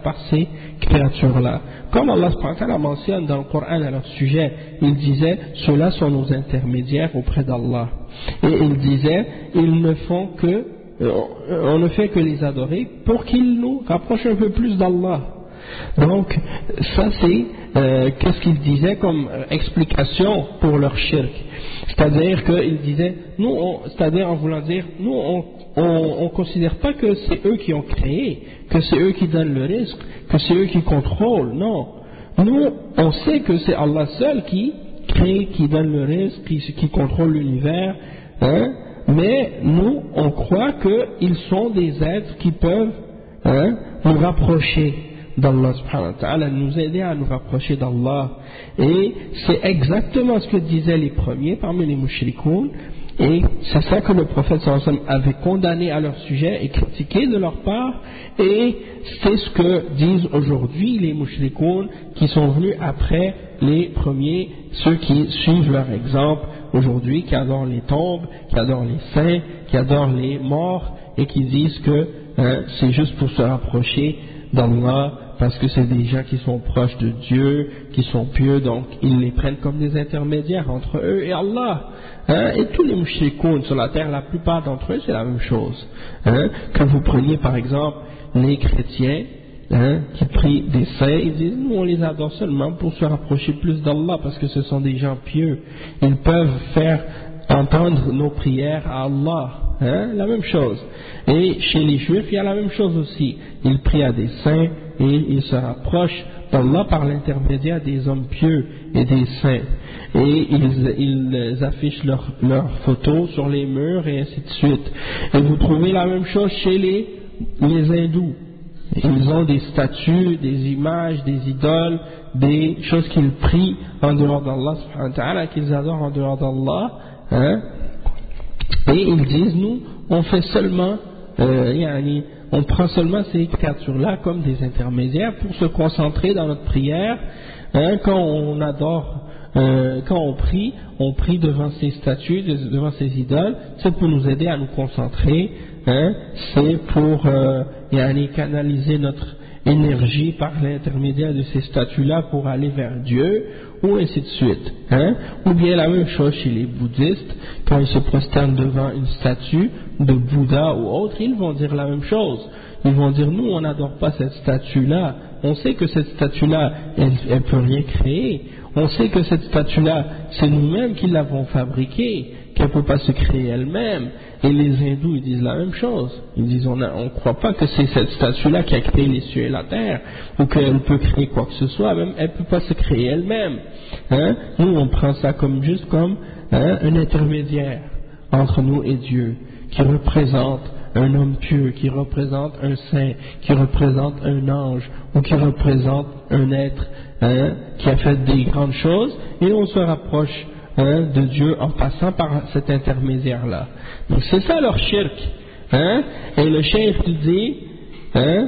par ces créatures-là. Comme Allah mentionne dans le Coran à leur sujet, il disait ceux-là sont nos intermédiaires auprès d'Allah. Et il disait ils ne font que euh, on ne fait que les adorer pour qu'ils nous rapprochent un peu plus d'Allah. Donc, ça c'est euh, qu'est-ce qu'il disait comme euh, explication pour leur shirk? C'est-à-dire qu'il disait, nous, c'est-à-dire en voulant dire, nous, on ne considère pas que c'est eux qui ont créé, que c'est eux qui donnent le risque, que c'est eux qui contrôlent. Non. Nous, on sait que c'est Allah seul qui crée, qui donne le risque, qui, qui contrôle l'univers. Hein, mais nous, on croit qu'ils sont des êtres qui peuvent hein, nous rapprocher d'Allah nous aider à nous rapprocher d'Allah. Et c'est exactement ce que disaient les premiers parmi les mouchrikoun, et c'est ça que le prophète sallam avait condamné à leur sujet et critiqué de leur part, et c'est ce que disent aujourd'hui les mouchrikoun qui sont venus après les premiers, ceux qui suivent leur exemple aujourd'hui, qui adorent les tombes, qui adorent les saints, qui adorent les morts, et qui disent que hein, c'est juste pour se rapprocher d'Allah parce que c'est des gens qui sont proches de Dieu, qui sont pieux, donc ils les prennent comme des intermédiaires entre eux et Allah. Hein? Et tous les mouchikoun sur la terre, la plupart d'entre eux, c'est la même chose. Hein? Quand vous preniez par exemple les chrétiens, hein, qui prient des saints, ils disent nous on les adore seulement pour se rapprocher plus d'Allah parce que ce sont des gens pieux. Ils peuvent faire entendre nos prières à Allah. Hein, la même chose. Et chez les juifs, il y a la même chose aussi. Ils prient à des saints et ils se rapprochent d'Allah par l'intermédiaire des hommes pieux et des saints. Et ils, ils affichent leurs leur photos sur les murs et ainsi de suite. Et vous trouvez la même chose chez les, les hindous. Ils ont des statues, des images, des idoles, des choses qu'ils prient en dehors d'Allah, qu'ils adorent en dehors d'Allah. Hein. Et ils disent, nous, on fait seulement, euh, on prend seulement ces créatures-là comme des intermédiaires pour se concentrer dans notre prière. Hein, quand on adore, euh, quand on prie, on prie devant ces statues, devant ces idoles, c'est pour nous aider à nous concentrer, hein, c'est pour euh, canaliser notre énergie par l'intermédiaire de ces statues-là pour aller vers Dieu, ou ainsi de suite. Hein? Ou bien la même chose chez les bouddhistes, quand ils se prosternent devant une statue de Bouddha ou autre, ils vont dire la même chose. Ils vont dire, nous, on n'adore pas cette statue-là. On sait que cette statue-là, elle ne peut rien créer. On sait que cette statue-là, c'est nous-mêmes qui l'avons fabriquée, qu'elle ne peut pas se créer elle-même. Et les hindous, ils disent la même chose. Ils disent, on ne croit pas que c'est cette statue-là qui a créé les cieux et la terre, ou qu'elle peut créer quoi que ce soit, même elle ne peut pas se créer elle-même. Hein? Nous, on prend ça comme juste comme hein, un intermédiaire entre nous et Dieu, qui représente un homme pieux, qui représente un saint, qui représente un ange, ou qui représente un être hein, qui a fait des grandes choses, et on se rapproche hein, de Dieu en passant par cet intermédiaire-là. Donc c'est ça leur shirk. Hein? Et le chef dit, hein,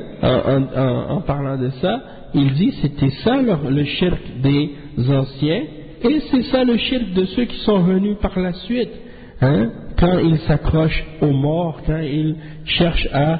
en, parlant de ça, il dit c'était ça le shirk des anciens Et c'est ça le shirk de ceux qui sont venus par la suite. Quand ils s'accrochent aux morts, quand ils cherchent à,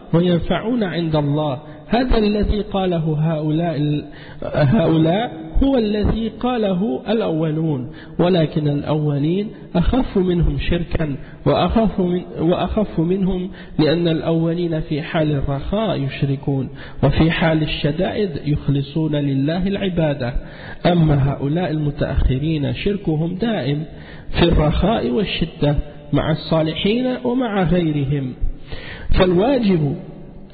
وينفعون عند الله. هذا الذي قاله هؤلاء هؤلاء هو الذي قاله الأولون ولكن الأولين أخف منهم شركا وأخف, من وأخف منهم لأن الأولين في حال الرخاء يشركون وفي حال الشدائد يخلصون لله العبادة. أما هؤلاء المتأخرين شركهم دائم في الرخاء والشدة مع الصالحين ومع غيرهم. فالواجب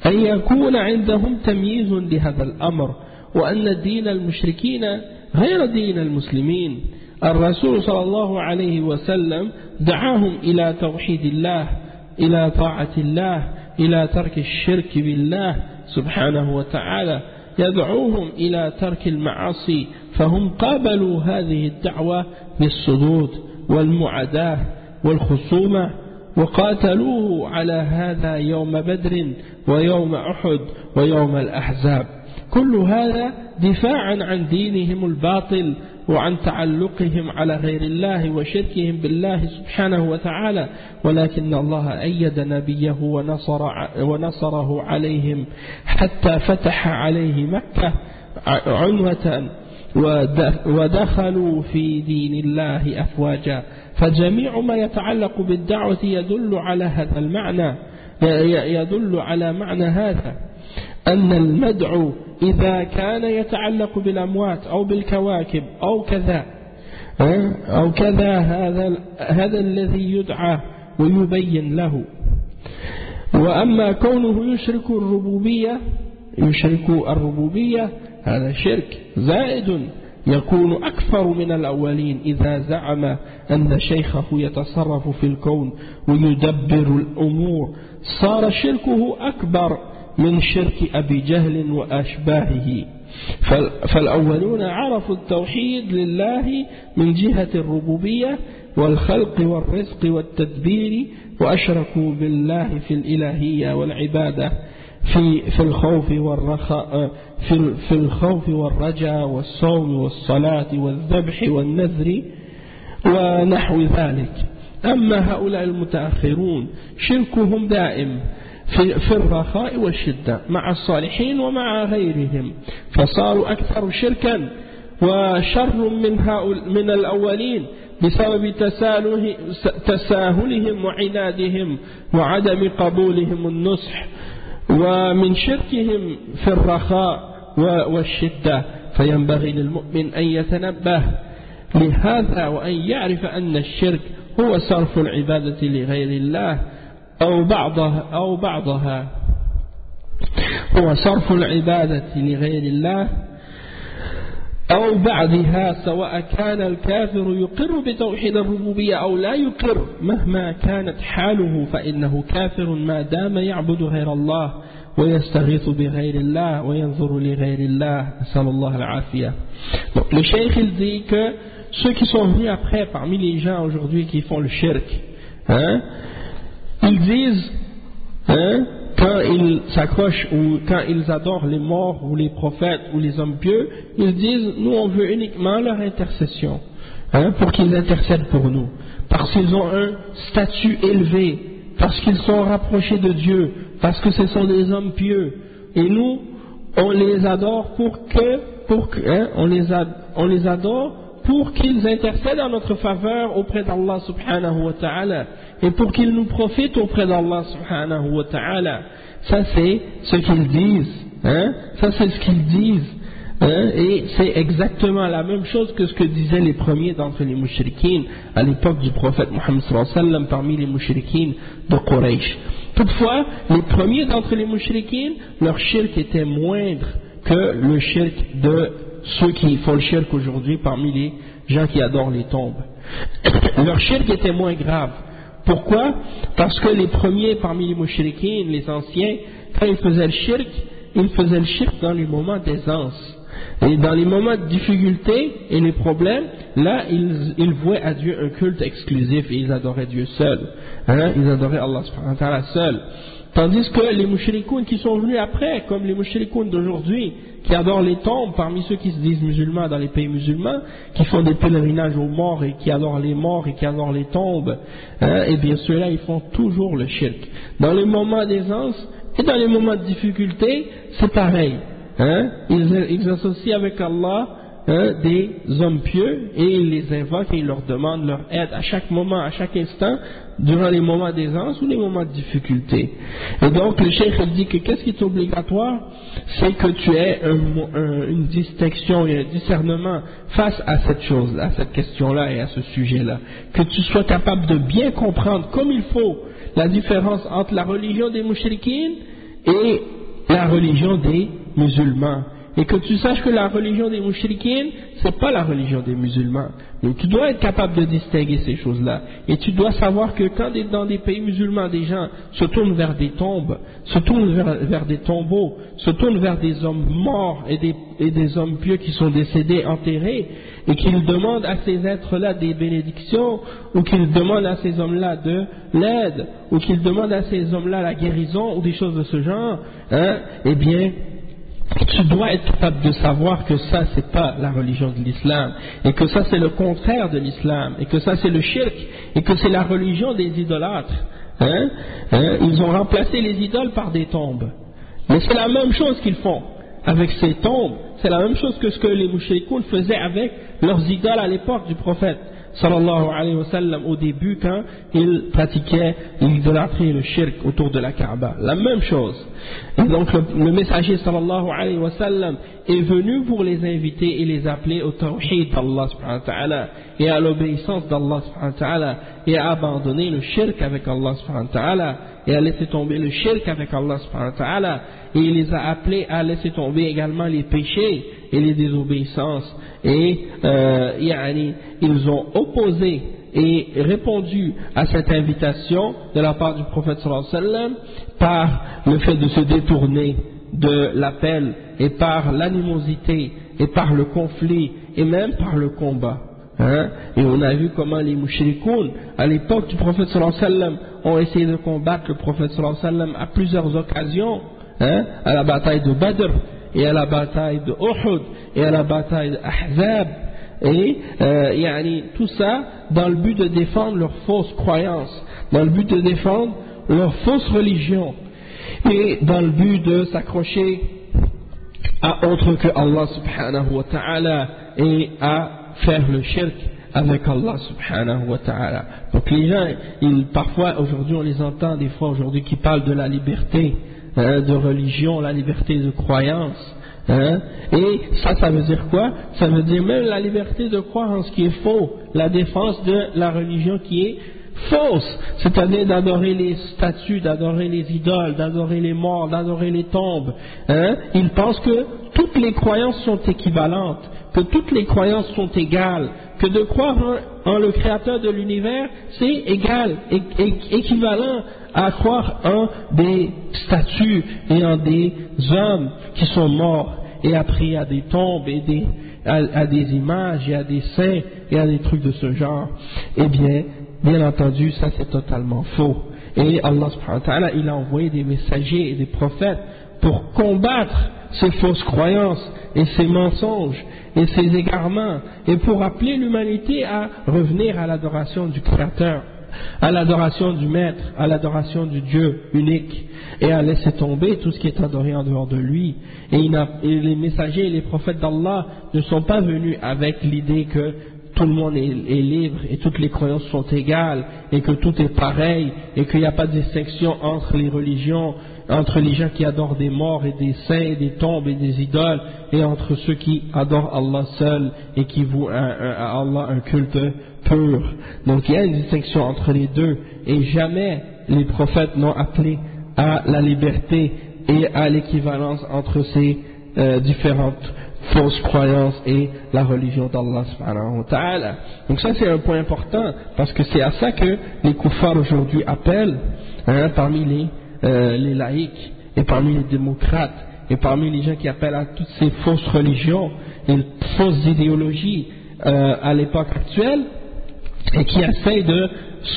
أن يكون عندهم تمييز لهذا الأمر وأن دين المشركين غير دين المسلمين. الرسول صلى الله عليه وسلم دعاهم إلى توحيد الله إلى طاعة الله إلى ترك الشرك بالله سبحانه وتعالى. يدعوهم إلى ترك المعاصي فهم قابلوا هذه الدعوة بالصدود والمعاداة والخصومة. وقاتلوه على هذا يوم بدر ويوم أحد ويوم الأحزاب. كل هذا دفاعا عن دينهم الباطل وعن تعلقهم على غير الله وشركهم بالله سبحانه وتعالى. ولكن الله أيد نبيه ونصر ونصره عليهم حتى فتح عليه مكة عنوة ودخلوا في دين الله أفواجا. فجميع ما يتعلق بالدعوة يدل على هذا المعنى يدل على معنى هذا. أن المدعو إذا كان يتعلق بالأموات أو بالكواكب أو كذا أو كذا هذا, هذا الذي يدعى ويبين له. وأما كونه يشرك الربوبية يشرك الربوبية هذا شرك زائد يكون أكثر من الأولين إذا زعم أن شيخه يتصرف في الكون ويدبر الأمور. صار شركه أكبر من شرك أبي جهل وأشباهه. فالأولون عرفوا التوحيد لله من جهة الربوبية والخلق والرزق والتدبير وأشركوا بالله في الإلهية والعبادة. في في الخوف والرخاء في في الخوف والرجاء والصوم والصلاة والذبح والنذر ونحو ذلك. أما هؤلاء المتأخرون شركهم دائم في, في الرخاء والشدة مع الصالحين ومع غيرهم فصاروا أكثر شركا وشر من, من الأولين بسبب تساهلهم وعنادهم وعدم قبولهم النصح. ومن شركهم في الرخاء والشدة فينبغي للمؤمن أن يتنبه لهذا وأن يعرف أن الشرك هو صرف العبادة لغير الله أو بعضها أو بعضها. هو صرف العبادة لغير الله أو بعضها سواء كان الكافر يقر بتوحيد الربوبية أو لا يقر مهما كانت حاله فإنه كافر ما دام يعبد غير الله ويستغيث بغير الله وينظر لغير الله. نسأل الله العافية. Dit que ceux qui sont venus après parmi les gens aujourd'hui qui font le shirk hein, ils disent hein, quand ils s'accrochent ou quand ils adorent les morts ou les prophètes ou les hommes pieux, ils disent nous on veut uniquement leur intercession hein, pour qu'ils intercèdent pour nous, parce qu'ils ont un statut élevé, parce qu'ils sont rapprochés de Dieu, parce que ce sont des hommes pieux. Et nous, on les adore pour que, pour que hein, on, les on les adore pour qu'ils intercèdent en notre faveur auprès d'Allah subhanahu wa ta'ala et pour qu'ils nous profitent auprès d'Allah subhanahu. Ça c'est ce qu'ils disent. Hein? Ça c'est ce qu'ils disent. Hein? Et c'est exactement la même chose que ce que disaient les premiers d'entre les mouchriquines à l'époque du prophète Muhammad sallam parmi les mouchriquines de Quraysh. Toutefois, les premiers d'entre les mouchriquines, leur shirk était moindre que le shirk de ceux qui font le shirk aujourd'hui parmi les gens qui adorent les tombes. Leur shirk était moins grave. Pourquoi? Parce que les premiers parmi les mouchriquins, les anciens, quand ils faisaient le shirk, ils faisaient le shirk dans les moments d'aisance. Et dans les moments de difficulté et les problèmes, là, ils, vouaient à Dieu un culte exclusif et ils adoraient Dieu seul. Hein? Ils adoraient Allah subhanahu wa ta'ala seul. Tandis que les mouchrikoun qui sont venus après, comme les mouchrikoun d'aujourd'hui, qui adorent les tombes parmi ceux qui se disent musulmans dans les pays musulmans, qui font des pèlerinages aux morts et qui adorent les morts et qui adorent les tombes, hein, et bien ceux-là, ils font toujours le shirk. Dans les moments d'aisance et dans les moments de difficulté, c'est pareil. Hein, ils, ils associent avec Allah Hein, des hommes pieux et ils les invoquent et ils leur demandent leur aide à chaque moment, à chaque instant, durant les moments d'aisance ou les moments de difficulté. Et donc le cheikh dit que qu'est-ce qui est obligatoire? C'est que tu aies une distinction et un discernement face à cette chose-là, à cette question-là et à ce sujet-là. Que tu sois capable de bien comprendre comme il faut la différence entre la religion des mouchrikines et la religion des musulmans et que tu saches que la religion des mouchrikines, c'est pas la religion des musulmans. Donc tu dois être capable de distinguer ces choses-là. Et tu dois savoir que quand dans des pays musulmans, des gens se tournent vers des tombes, se tournent vers, des tombeaux, se tournent vers des hommes morts et des, et des hommes pieux qui sont décédés, enterrés, et qu'ils demandent à ces êtres-là des bénédictions, ou qu'ils demandent à ces hommes-là de l'aide, ou qu'ils demandent à ces hommes-là la guérison, ou des choses de ce genre, hein, eh bien, tu dois être capable de savoir que ça c'est pas la religion de l'islam et que ça c'est le contraire de l'islam et que ça c'est le shirk et que c'est la religion des idolâtres. Hein? Hein? Ils ont remplacé les idoles par des tombes. Mais c'est la même chose qu'ils font avec ces tombes. C'est la même chose que ce que les mouchékoun faisaient avec leurs idoles à l'époque du prophète sallallahu alayhi wa sallam au début quand il pratiquait l'idolâtrie et le shirk autour de la Kaaba. La même chose. Et donc le, messager sallallahu alayhi wa sallam est venu pour les inviter et les appeler au tawhid d'Allah subhanahu wa ta'ala et à l'obéissance d'Allah subhanahu wa ta'ala et à abandonner le shirk avec Allah subhanahu wa ta'ala et à laisser tomber le shirk avec Allah subhanahu wa ta'ala et il les a appelés à laisser tomber également les péchés et les désobéissances et euh, ils ont opposé et répondu à cette invitation de la part du prophète sallam par le fait de se détourner de l'appel et par l'animosité et par le conflit et même par le combat. Hein? Et on a vu comment les mouchrikoun, à l'époque du prophète sallallahu alayhi wa sallam, ont essayé de combattre le prophète sallallahu alayhi wa sallam à plusieurs occasions, hein? à la bataille de Badr et à la bataille de Uhud et à la bataille d'Ahzab et euh, tout ça dans le but de défendre leurs fausses croyances, dans le but de défendre leur fausse religion et dans le but de s'accrocher à autre que Allah subhanahu wa ta'ala et à faire le shirk avec Allah subhanahu wa ta'ala. Donc les gens, ils, parfois aujourd'hui on les entend des fois aujourd'hui qui parlent de la liberté hein, de religion, la liberté de croyance. Hein, et ça, ça veut dire quoi? Ça veut dire même la liberté de croire en ce qui est faux, la défense de la religion qui est fausse, c'est-à-dire d'adorer les statues, d'adorer les idoles, d'adorer les morts, d'adorer les tombes. Hein? Ils pensent que toutes les croyances sont équivalentes, que toutes les croyances sont égales, que de croire en, le créateur de l'univers, c'est égal, équivalent à croire en des statues et en des hommes qui sont morts et appris à des tombes et des, à, des images et à des saints et à des trucs de ce genre. Eh bien, bien entendu, ça c'est totalement faux. Et Allah subhanahu wa ta'ala, il a envoyé des messagers et des prophètes pour combattre ces fausses croyances et ces mensonges et ces égarements et pour appeler l'humanité à revenir à l'adoration du Créateur à l'adoration du Maître, à l'adoration du Dieu unique, et à laisser tomber tout ce qui est adoré en dehors de lui. Et, les messagers et les prophètes d'Allah ne sont pas venus avec l'idée que tout le monde est, libre et toutes les croyances sont égales et que tout est pareil et qu'il n'y a pas de distinction entre les religions, entre les gens qui adorent des morts et des saints et des tombes et des idoles et entre ceux qui adorent Allah seul et qui vouent Allah un culte pur. Donc il y a une distinction entre les deux et jamais les prophètes n'ont appelé à la liberté et à l'équivalence entre ces euh, différentes fausses croyances et la religion d'Allah. Donc ça c'est un point important parce que c'est à ça que les koufars aujourd'hui appellent hein, parmi les, euh, les laïcs et parmi les démocrates et parmi les gens qui appellent à toutes ces fausses religions et fausses idéologies euh, à l'époque actuelle et qui essayent de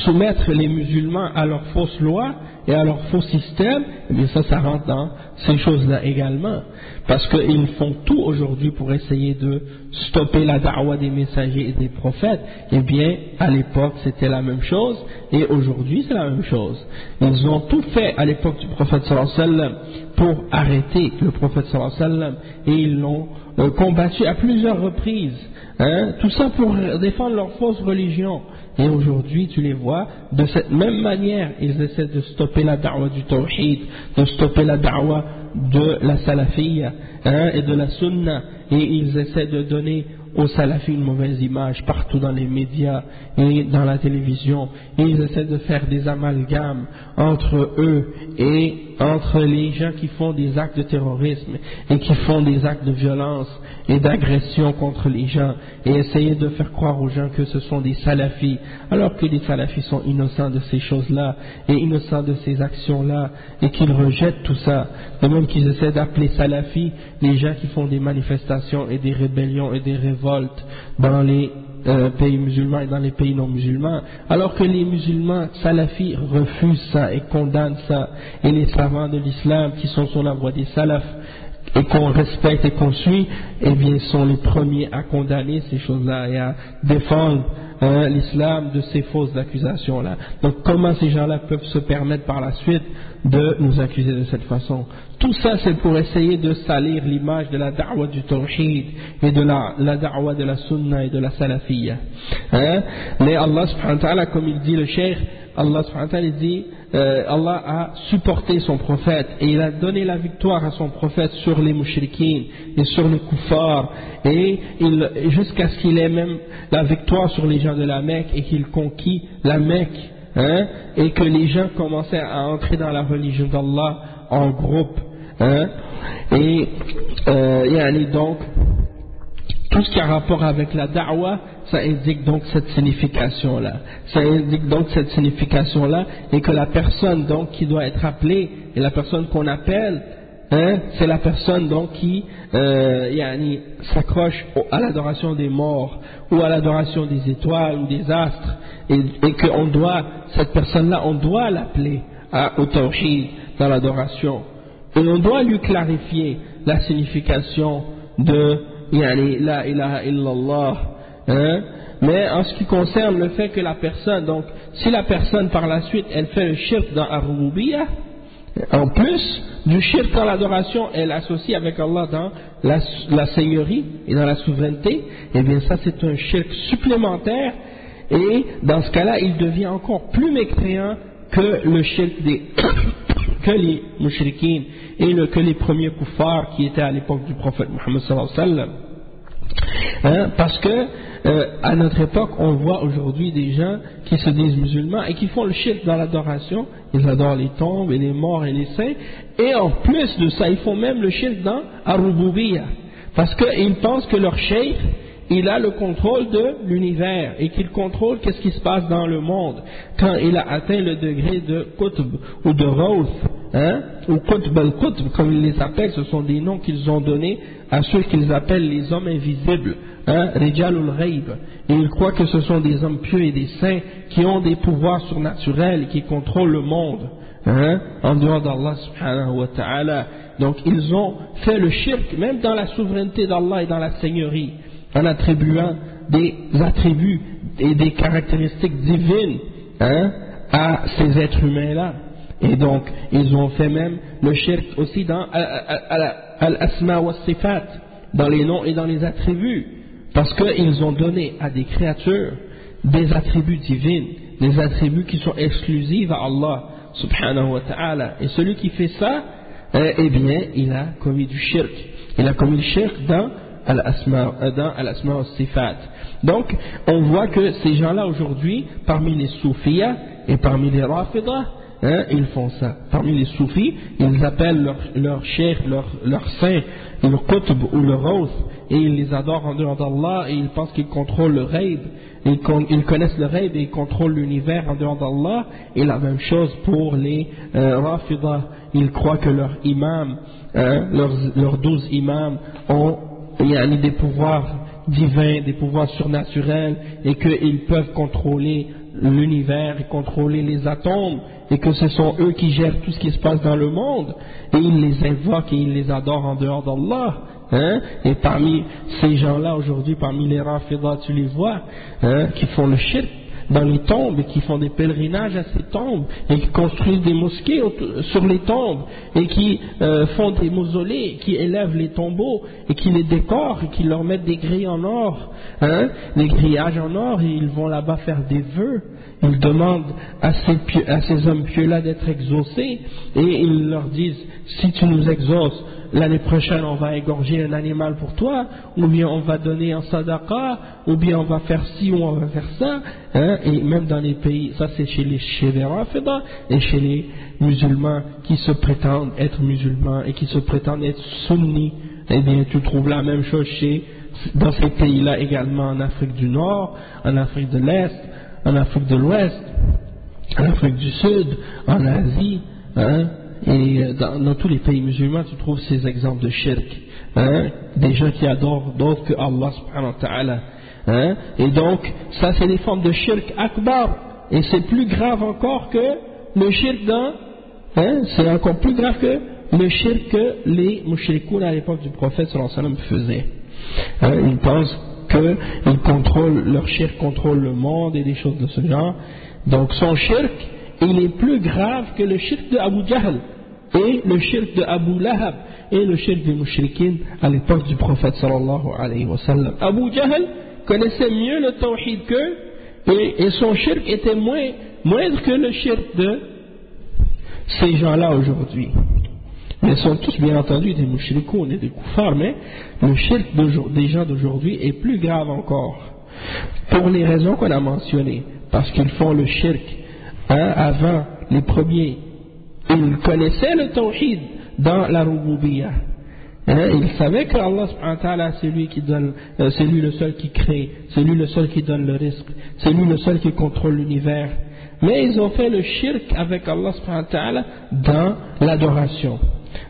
soumettre les musulmans à leurs fausses lois et à leur faux système, eh bien ça, ça rentre dans ces choses-là également. Parce qu'ils font tout aujourd'hui pour essayer de stopper la da'wah des messagers et des prophètes. Eh bien, à l'époque, c'était la même chose, et aujourd'hui, c'est la même chose. Ils ont tout fait à l'époque du prophète sallam pour arrêter le prophète sallam, et ils l'ont euh, combattu à plusieurs reprises. Hein, tout ça pour défendre leur fausse religion. Et aujourd'hui, tu les vois, de cette même manière, ils essaient de stopper la da'wah du tawhid, de stopper la da'wah de la salafiyya hein, et de la sunna, et ils essaient de donner aux salafis une mauvaise image partout dans les médias et dans la télévision. Et ils essaient de faire des amalgames entre eux et entre les gens qui font des actes de terrorisme et qui font des actes de violence et d'agression contre les gens et essayer de faire croire aux gens que ce sont des salafis alors que les salafis sont innocents de ces choses-là et innocents de ces actions-là et qu'ils rejettent tout ça. De même qu'ils essaient d'appeler salafis les gens qui font des manifestations et des rébellions et des révoltes dans les euh, pays musulmans et dans les pays non musulmans, alors que les musulmans salafis refusent ça et condamnent ça, et les savants de l'islam qui sont sur la voie des salafs et qu'on respecte et qu'on suit, eh bien, sont les premiers à condamner ces choses-là et à défendre hein, l'islam de ces fausses accusations-là. Donc, comment ces gens-là peuvent se permettre par la suite de nous accuser de cette façon? Tout ça, c'est pour essayer de salir l'image de la da'wah du tawhid et de la, la da'wah de la sunna et de la salafiyya. Hein? Mais Allah subhanahu wa comme il dit le cheikh, Allah subhanahu wa ta'ala dit euh, Allah a supporté son prophète et il a donné la victoire à son prophète sur les mouchriquins et sur les kuffars et jusqu'à ce qu'il ait même la victoire sur les gens de la Mecque et qu'il conquit la Mecque hein, et que les gens commençaient à entrer dans la religion d'Allah en groupe hein, et euh, donc tout ce qui a rapport avec la da'wah, ça indique donc cette signification-là. Ça indique donc cette signification-là et que la personne donc qui doit être appelée et la personne qu'on appelle, hein, c'est la personne donc qui euh, s'accroche à l'adoration des morts ou à l'adoration des étoiles ou des astres et, et qu'on doit, cette personne-là, on doit l'appeler au tawhid dans l'adoration. Et on doit lui clarifier la signification de la ilaha illallah hein? mais en ce qui concerne le fait que la personne donc si la personne par la suite elle fait le shirk dans ar en plus du shirk dans l'adoration elle associe avec Allah dans la, seigneurie et dans la souveraineté et eh bien ça c'est un shirk supplémentaire et dans ce cas-là il devient encore plus mécréant que le shirk des que les mouchriquines et que les premiers kuffars qui étaient à l'époque du prophète Muhammad sallallahu alayhi wa sallam. Hein, parce que euh, à notre époque, on voit aujourd'hui des gens qui se disent musulmans et qui font le shirk dans l'adoration. Ils adorent les tombes et les morts et les saints. Et en plus de ça, ils font même le shirk dans Arububiyya. Parce qu'ils pensent que leur cheikh, il a le contrôle de l'univers et qu'il contrôle qu'est-ce qui se passe dans le monde quand il a atteint le degré de Qutb ou de Rawth hein, ou Qutb al-Qutb comme ils les appellent, ce sont des noms qu'ils ont donnés à ceux qu'ils appellent les hommes invisibles, hein, Rijalul Ghaib. Et ils croient que ce sont des hommes pieux et des saints qui ont des pouvoirs surnaturels qui contrôlent le monde hein, en dehors d'Allah subhanahu wa ta'ala. Donc ils ont fait le shirk même dans la souveraineté d'Allah et dans la seigneurie en attribuant des attributs et des caractéristiques divines hein, à ces êtres humains-là. Et donc, ils ont fait même le shirk aussi dans al-asma wa sifat, dans les noms et dans les attributs, parce qu'ils ont donné à des créatures des attributs divins, des attributs qui sont exclusifs à Allah subhanahu wa ta'ala. Et celui qui fait ça, eh, eh bien, il a commis du shirk. Il a commis le shirk dans al-asma al sifat. Donc, on voit que ces gens-là aujourd'hui, parmi les soufiyas et parmi les rafidah, hein, ils font ça. Parmi les soufis, ils appellent leur, leur leur, leur saint, le qutb ou le rose, et ils les adorent en dehors d'Allah, et ils pensent qu'ils contrôlent le rêve, ils, connaissent le rêve et ils contrôlent l'univers en dehors d'Allah, et la même chose pour les euh, Rafidah, ils croient que leurs imams, hein, leurs, leurs douze imams ont des pouvoirs divins, des pouvoirs surnaturels, et qu'ils peuvent contrôler l'univers et contrôler les atomes et que ce sont eux qui gèrent tout ce qui se passe dans le monde et ils les invoquent et ils les adorent en dehors d'Allah. Hein? Et parmi ces gens-là aujourd'hui, parmi les rafidah, tu les vois, hein, qui font le shirk, dans les tombes qui font des pèlerinages à ces tombes et qui construisent des mosquées sur les tombes et qui euh, font des mausolées, qui élèvent les tombeaux et qui les décorent et qui leur mettent des grilles en or, hein, des grillages en or et ils vont là-bas faire des vœux. Ils demandent à ces, à ces hommes pieux-là d'être exaucés et ils leur disent si tu nous exauces, l'année prochaine on va égorger un animal pour toi, ou bien on va donner un sadaqa, ou bien on va faire ci ou on va faire ça, hein, et même dans les pays, ça c'est chez les chez et chez les musulmans qui se prétendent être musulmans et qui se prétendent être sunnis, eh bien tu trouves la même chose chez, dans ces pays-là également, en Afrique du Nord, en Afrique de l'Est, en Afrique de l'Ouest, en Afrique du Sud, en Asie, hein, et euh, dans, tous les pays musulmans, tu trouves ces exemples de shirk. Hein, des gens qui adorent d'autres que Allah subhanahu wa ta'ala. Hein, et donc, ça c'est des formes de shirk akbar. Et c'est plus grave encore que le shirk dans... Hein, c'est encore plus grave que le shirk que les mushrikoun à l'époque du prophète sallallahu alayhi wa faisaient. Ils pensent qu'ils contrôlent, leur shirk contrôle le monde et des choses de ce genre. Donc son shirk, il est plus grave que le shirk de Abu Jahl et le shirk de Abu Lahab et le shirk des mouchriquins à l'époque du prophète sallallahu alayhi wa sallam. Abu Jahl connaissait mieux le tawhid qu'eux et, son shirk était moins, moindre que le shirk de ces gens-là aujourd'hui. Ils sont tous bien entendu des mouchrikoun et des koufars, mais le shirk des gens d'aujourd'hui est plus grave encore. Pour les raisons qu'on a mentionnées. Parce qu'ils font le shirk hein, avant les premiers il connaissait le tawhid dans la rububiyah. Hein, il savait que Allah c'est lui qui donne, euh, c'est lui le seul qui crée, c'est lui le seul qui donne le risque, c'est lui le seul qui contrôle l'univers. Mais ils ont fait le shirk avec Allah dans l'adoration,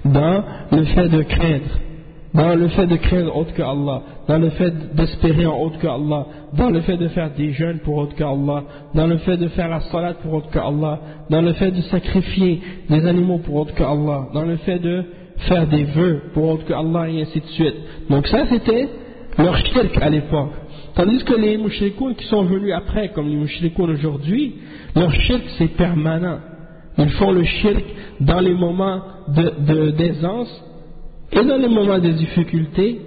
dans le fait de craindre, dans le fait de craindre autre que Allah, dans le fait d'espérer en autre que Allah, dans le fait de faire des jeûnes pour autre que Allah, dans le fait de faire la salat pour autre que Allah, dans le fait de sacrifier des animaux pour autre que Allah, dans le fait de faire des vœux pour autre que Allah et ainsi de suite. Donc ça c'était leur shirk à l'époque. Tandis que les mouchrikoun qui sont venus après, comme les mouchrikoun aujourd'hui, leur shirk c'est permanent. Ils font le shirk dans les moments d'aisance de, et dans les moments de difficulté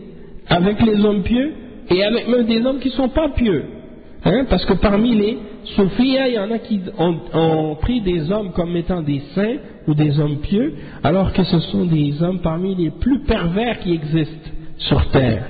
avec les hommes pieux et avec même des hommes qui ne sont pas pieux. Hein, parce que parmi les soufis, il y en a qui ont, pris des hommes comme étant des saints ou des hommes pieux, alors que ce sont des hommes parmi les plus pervers qui existent sur terre.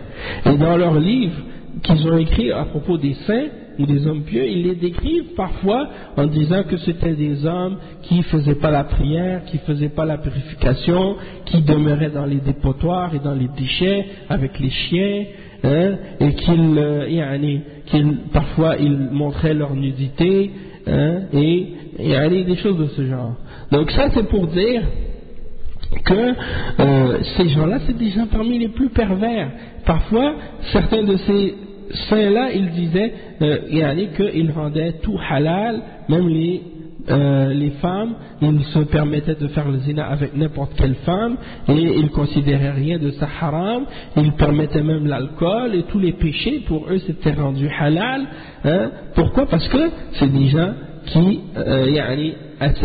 Et dans leurs livres qu'ils ont écrits à propos des saints ou des hommes pieux, ils les décrivent parfois en disant que c'était des hommes qui ne faisaient pas la prière, qui ne faisaient pas la purification, qui demeuraient dans les dépotoirs et dans les déchets avec les chiens, hein, et qu'ils, euh, parfois ils montraient leur nudité, hein, et a des choses de ce genre. Donc ça c'est pour dire que euh, ces gens-là, c'est des gens parmi les plus pervers. Parfois, certains de ces saints-là, ils disaient euh, qu'ils rendaient tout halal, même les, euh, les femmes, ils se permettaient de faire le zina avec n'importe quelle femme, et ils considéraient rien de ça haram, ils permettaient même l'alcool, et tous les péchés, pour eux, c'était rendu halal. Hein. Pourquoi? Parce que c'est des gens qui euh,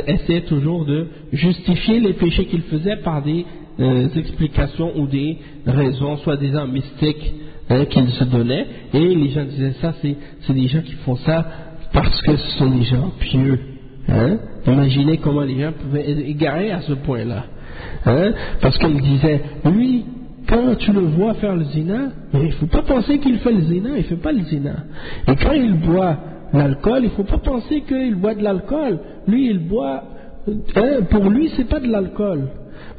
essayaient toujours de justifier les péchés qu'ils faisaient par des euh, explications ou des raisons, soit disant mystiques, hein, se donnaient, et les gens disaient ça, c'est des gens qui font ça parce que ce sont des gens pieux. Hein. Imaginez comment les gens pouvaient être égarés à ce point-là. Hein. Parce qu'ils disaient, lui, quand tu le vois faire le zina, il ne faut pas penser qu'il fait le zina, il ne fait pas le zina. Et quand il boit l'alcool, il ne faut pas penser qu'il boit de l'alcool. Lui, il boit hein, pour lui, c'est pas de l'alcool.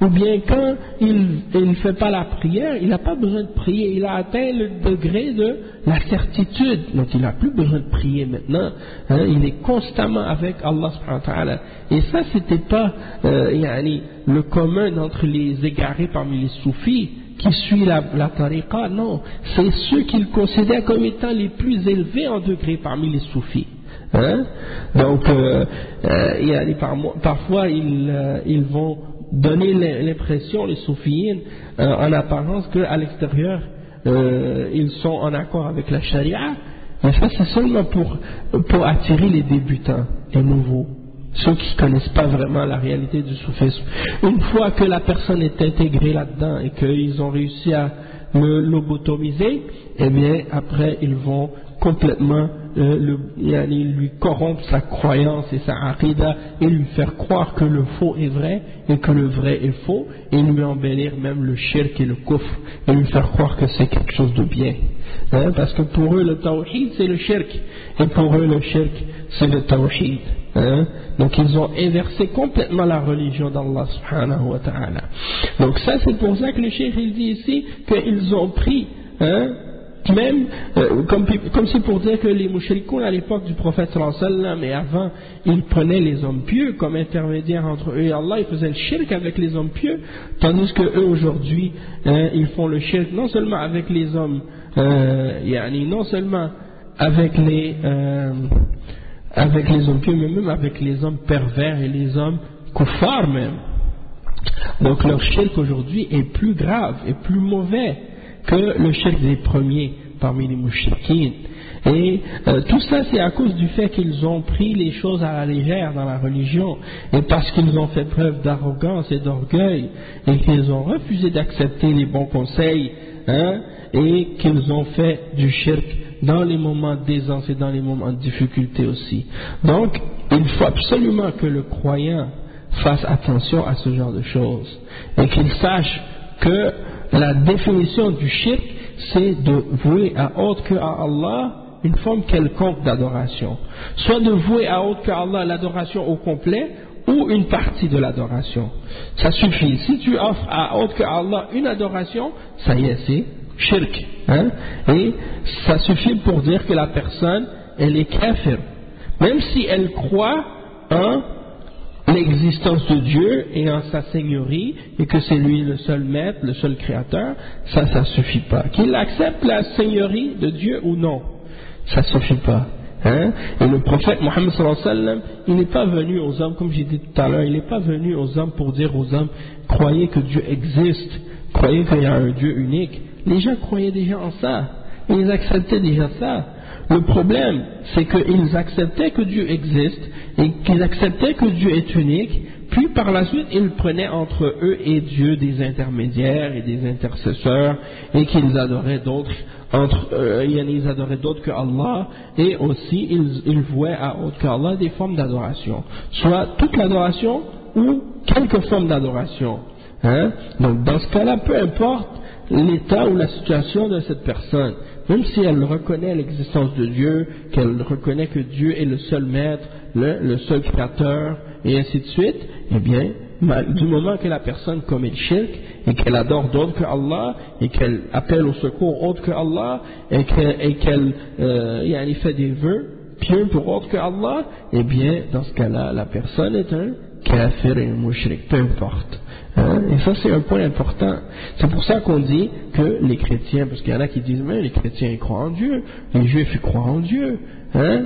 Ou bien quand il ne fait pas la prière, il n'a pas besoin de prier. Il a atteint le degré de la certitude. Donc il n'a plus besoin de prier maintenant. Hein. il est constamment avec Allah subhanahu. Et ça, c'était pas euh, le commun d'entre les égarés parmi les soufis qui suivent la, la. Non, c'est ceux qu'il considère comme étant les plus élevés en degré parmi les soufis. Hein? Donc, euh, euh, parfois, ils, euh, ils vont donner l'impression, les soufiyines, euh, en apparence qu'à l'extérieur, euh, ils sont en accord avec la charia, mais ça c'est seulement pour, pour attirer les débutants, les nouveaux, ceux qui ne connaissent pas vraiment la réalité du soufisme. Une fois que la personne est intégrée là-dedans et qu'ils ont réussi à le lobotomiser, eh bien après ils vont complètement euh, lui corrompre sa croyance et sa arida et lui faire croire que le faux est vrai et que le vrai est faux et lui embellir même le shirk et le kufr et lui faire croire que c'est quelque chose de bien. Hein, parce que pour eux le tawhid c'est le shirk et pour eux le shirk c'est le tawhid. Hein. Donc ils ont inversé complètement la religion d'Allah subhanahu wa ta'ala. Donc ça c'est pour ça que le shirk il dit ici qu'ils ont pris hein, même, euh, comme, comme pour dire que les mouchrikoun à l'époque du prophète sallallahu et avant, ils prenaient les hommes pieux comme intermédiaires entre eux et Allah, ils faisaient le shirk avec les hommes pieux, tandis que eux aujourd'hui, hein, ils font le shirk non seulement avec les hommes, euh, non seulement avec les, euh, avec les hommes pieux, mais même avec les hommes pervers et les hommes kuffars même. Donc leur shirk aujourd'hui est plus grave et plus mauvais que le chef des premiers parmi les mouchikines. Et euh, tout ça, c'est à cause du fait qu'ils ont pris les choses à la légère dans la religion, et parce qu'ils ont fait preuve d'arrogance et d'orgueil, et qu'ils ont refusé d'accepter les bons conseils, hein, et qu'ils ont fait du shirk dans les moments d'aisance et dans les moments de difficulté aussi. Donc, il faut absolument que le croyant fasse attention à ce genre de choses, et qu'il sache que la définition du shirk, c'est de vouer à autre que à Allah une forme quelconque d'adoration. Soit de vouer à autre que Allah l'adoration au complet, ou une partie de l'adoration. Ça suffit. Si tu offres à autre que Allah une adoration, ça y est, c'est shirk. Hein? Et ça suffit pour dire que la personne, elle est kafir. Même si elle croit en l'existence de Dieu et en sa seigneurie et que c'est lui le seul maître, le seul créateur, ça, ça suffit pas. Qu'il accepte la seigneurie de Dieu ou non, ça suffit pas. Hein? Et le prophète Mohammed il n'est pas venu aux hommes, comme j'ai dit tout à l'heure, il n'est pas venu aux hommes pour dire aux hommes, croyez que Dieu existe, croyez qu'il y a un Dieu unique. Les gens croyaient déjà en ça. Ils acceptaient déjà ça. Le problème, c'est qu'ils acceptaient que Dieu existe et qu'ils acceptaient que Dieu est unique, puis par la suite, ils prenaient entre eux et Dieu des intermédiaires et des intercesseurs et qu'ils adoraient d'autres entre euh, ils adoraient d'autres que Allah et aussi ils, ils vouaient à autre qu'Allah des formes d'adoration, soit toute l'adoration ou quelques formes d'adoration. Hein? Donc dans ce cas-là, peu importe l'état ou la situation de cette personne, même si elle reconnaît l'existence de Dieu, qu'elle reconnaît que Dieu est le seul maître, le, seul créateur, et ainsi de suite, eh bien, du moment que la personne commet le shirk et qu'elle adore d'autres que Allah et qu'elle appelle au secours autre que Allah et qu'elle euh, fait des vœux pieux pour autre que Allah, eh bien, dans ce cas-là, la personne est un kafir et un mushrik, peu importe. Hein? Et ça, c'est un point important. C'est pour ça qu'on dit que les chrétiens, parce qu'il y en a qui disent, mais les chrétiens croient en Dieu, les juifs croient en Dieu. Hein?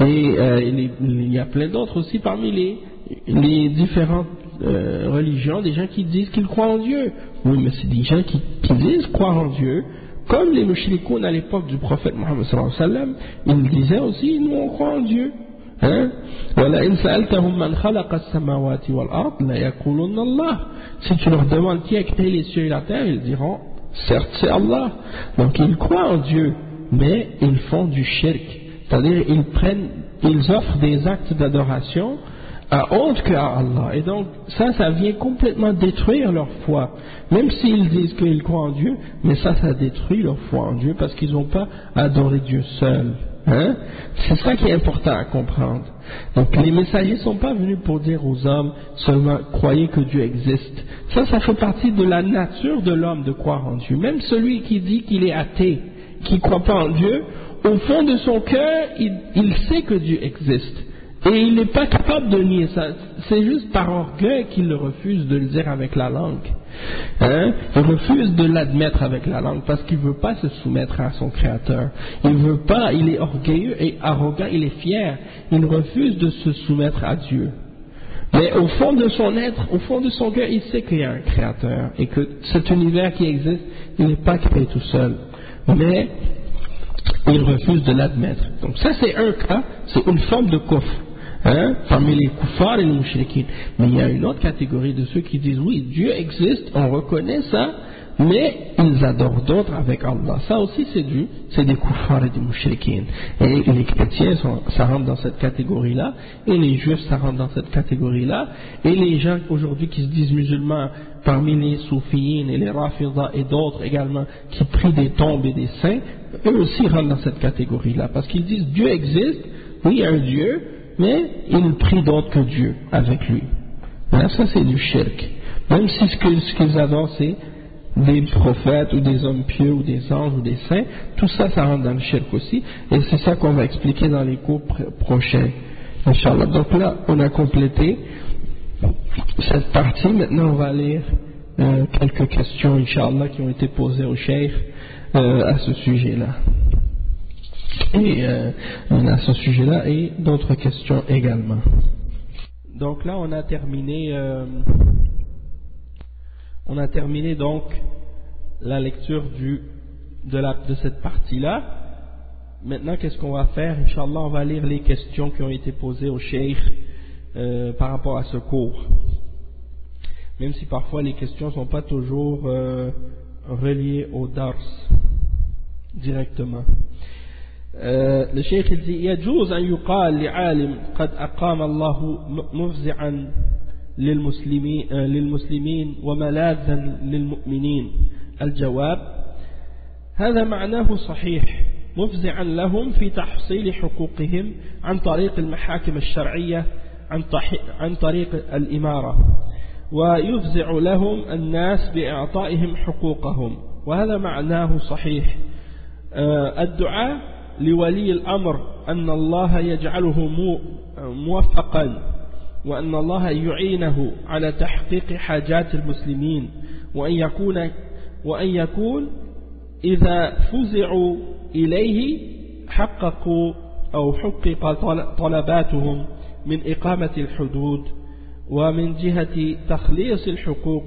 Et euh, il y a plein d'autres aussi parmi les, les différentes euh, religions, des gens qui disent qu'ils croient en Dieu. Oui, mais c'est des gens qui, disent croire en Dieu, comme les mushrikoun à l'époque du prophète Mohammed sallallahu ils disaient aussi, nous on croit en Dieu. Hein? Si tu leur demandes qui a créé les cieux et la terre, ils diront, certes c'est Allah. Donc ils croient en Dieu, mais ils font du shirk. C'est-à-dire ils prennent, ils offrent des actes d'adoration à autre qu'à Allah. Et donc ça, ça vient complètement détruire leur foi. Même s'ils disent qu'ils croient en Dieu, mais ça, ça détruit leur foi en Dieu parce qu'ils n'ont pas adoré Dieu seul. Hein? C'est ça qui est important à comprendre. Donc les messagers ne sont pas venus pour dire aux hommes seulement croyez que Dieu existe. Ça, ça fait partie de la nature de l'homme de croire en Dieu. Même celui qui dit qu'il est athée, qui ne croit pas en Dieu, au fond de son cœur, il sait que Dieu existe. Et il n'est pas capable de nier ça. C'est juste par orgueil qu'il refuse de le dire avec la langue. Hein? Il refuse de l'admettre avec la langue parce qu'il ne veut pas se soumettre à son Créateur. Il veut pas, il est orgueilleux et arrogant, il est fier. Il refuse de se soumettre à Dieu. Mais au fond de son être, au fond de son cœur, il sait qu'il y a un Créateur et que cet univers qui existe, il n'est pas créé tout seul. Mais il refuse de l'admettre. Donc ça c'est un cas, c'est une forme de coffre hein, parmi les koufars et les mouchriquins. Mais il y a une autre catégorie de ceux qui disent oui, Dieu existe, on reconnaît ça, mais ils adorent d'autres avec Allah. Ça aussi c'est du, c'est des koufars et des mouchriquins. Et les chrétiens, ça rentre dans cette catégorie-là, et les juifs, ça rentre dans cette catégorie-là, et les gens aujourd'hui qui se disent musulmans, parmi les soufiyines et les rafidah et d'autres également, qui prient des tombes et des saints, eux aussi rentrent dans cette catégorie-là, parce qu'ils disent Dieu existe, oui, il y a un Dieu, mais il prie d'autres que Dieu avec lui. Là, ça c'est du shirk. Même si ce qu'ils adorent c'est des prophètes ou des hommes pieux ou des anges ou des saints, tout ça, ça rentre dans le shirk aussi. Et c'est ça qu'on va expliquer dans les cours prochains. Inch'Allah. Donc là, on a complété cette partie. Maintenant, on va lire euh, quelques questions, Inch'Allah, qui ont été posées au cheikh euh, à ce sujet-là. Et euh, a ce sujet-là et d'autres questions également. Donc là, on a terminé, euh, on a terminé donc la lecture de, cette partie-là. Maintenant, qu'est-ce qu'on va faire? Inch'Allah, on va lire les questions qui ont été posées au cheikh euh, par rapport à ce cours. Même si parfois les questions ne sont pas toujours reliées au dars directement. الشيخ يجوز أن يقال لعالم قد أقام الله مفزعا للمسلمين, للمسلمين وملاذا للمؤمنين. الجواب هذا معناه صحيح. مفزعا لهم في تحصيل حقوقهم عن طريق المحاكم الشرعية عن طريق الإمارة. ويفزع لهم الناس بإعطائهم حقوقهم. وهذا معناه صحيح. الدعاء لولي الأمر أن الله يجعله موفقا وأن الله يعينه على تحقيق حاجات المسلمين وأن يكون وأن يكون إذا فزعوا إليه حققوا أو حقق طلباتهم من إقامة الحدود ومن جهة تخليص الحقوق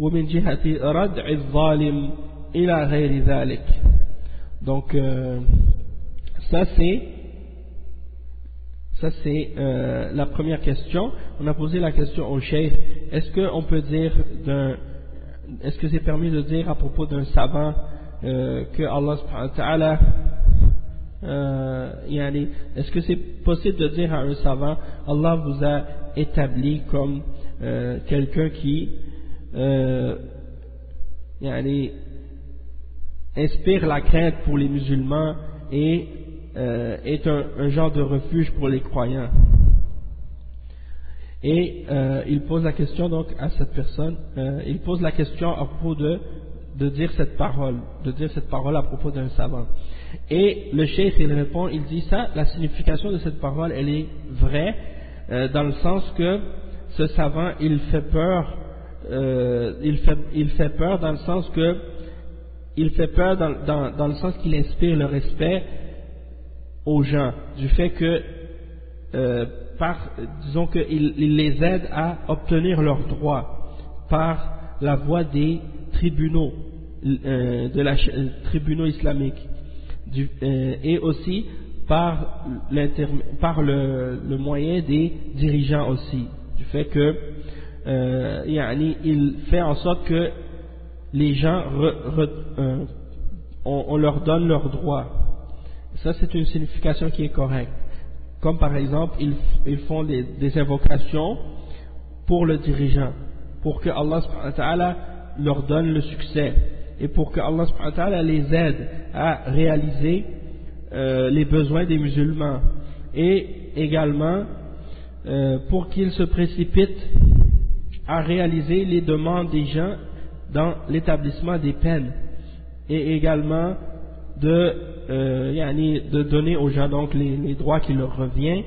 ومن جهة ردع الظالم إلى غير ذلك. Donc, euh, ça c'est ça c'est euh, la première question. On a posé la question au chef. Est-ce qu'on peut dire d'un est-ce que c'est permis de dire à propos d'un savant euh, que Allah subhanahu wa ta'ala euh, est-ce que c'est possible de dire à un savant Allah vous a établi comme euh, quelqu'un qui euh, inspire la crainte pour les musulmans et euh, est un, genre de refuge pour les croyants. Et euh, il pose la question donc à cette personne, euh, il pose la question à propos de, de dire cette parole, de dire cette parole à propos d'un savant. Et le cheikh il répond, il dit ça, la signification de cette parole elle est vraie dans le sens que ce savant il fait peur, il fait, il fait peur dans le sens que il fait peur dans, le sens qu'il inspire le respect aux gens, du fait que, euh, par, disons qu'il il les aide à obtenir leurs droits par la voie des tribunaux, euh, de la euh, tribunaux islamiques, et aussi par, par le, le, moyen des dirigeants aussi, du fait que il fait en sorte que les gens, euh, on, leur donne leurs droits. Ça, c'est une signification qui est correcte. Comme par exemple, ils, font des, invocations pour le dirigeant, pour que Allah leur donne le succès et pour que Allah les aide à réaliser euh, les besoins des musulmans et également euh, pour qu'ils se précipitent à réaliser les demandes des gens dans l'établissement des peines et également de, euh, de donner aux gens donc les, les droits qui leur reviennent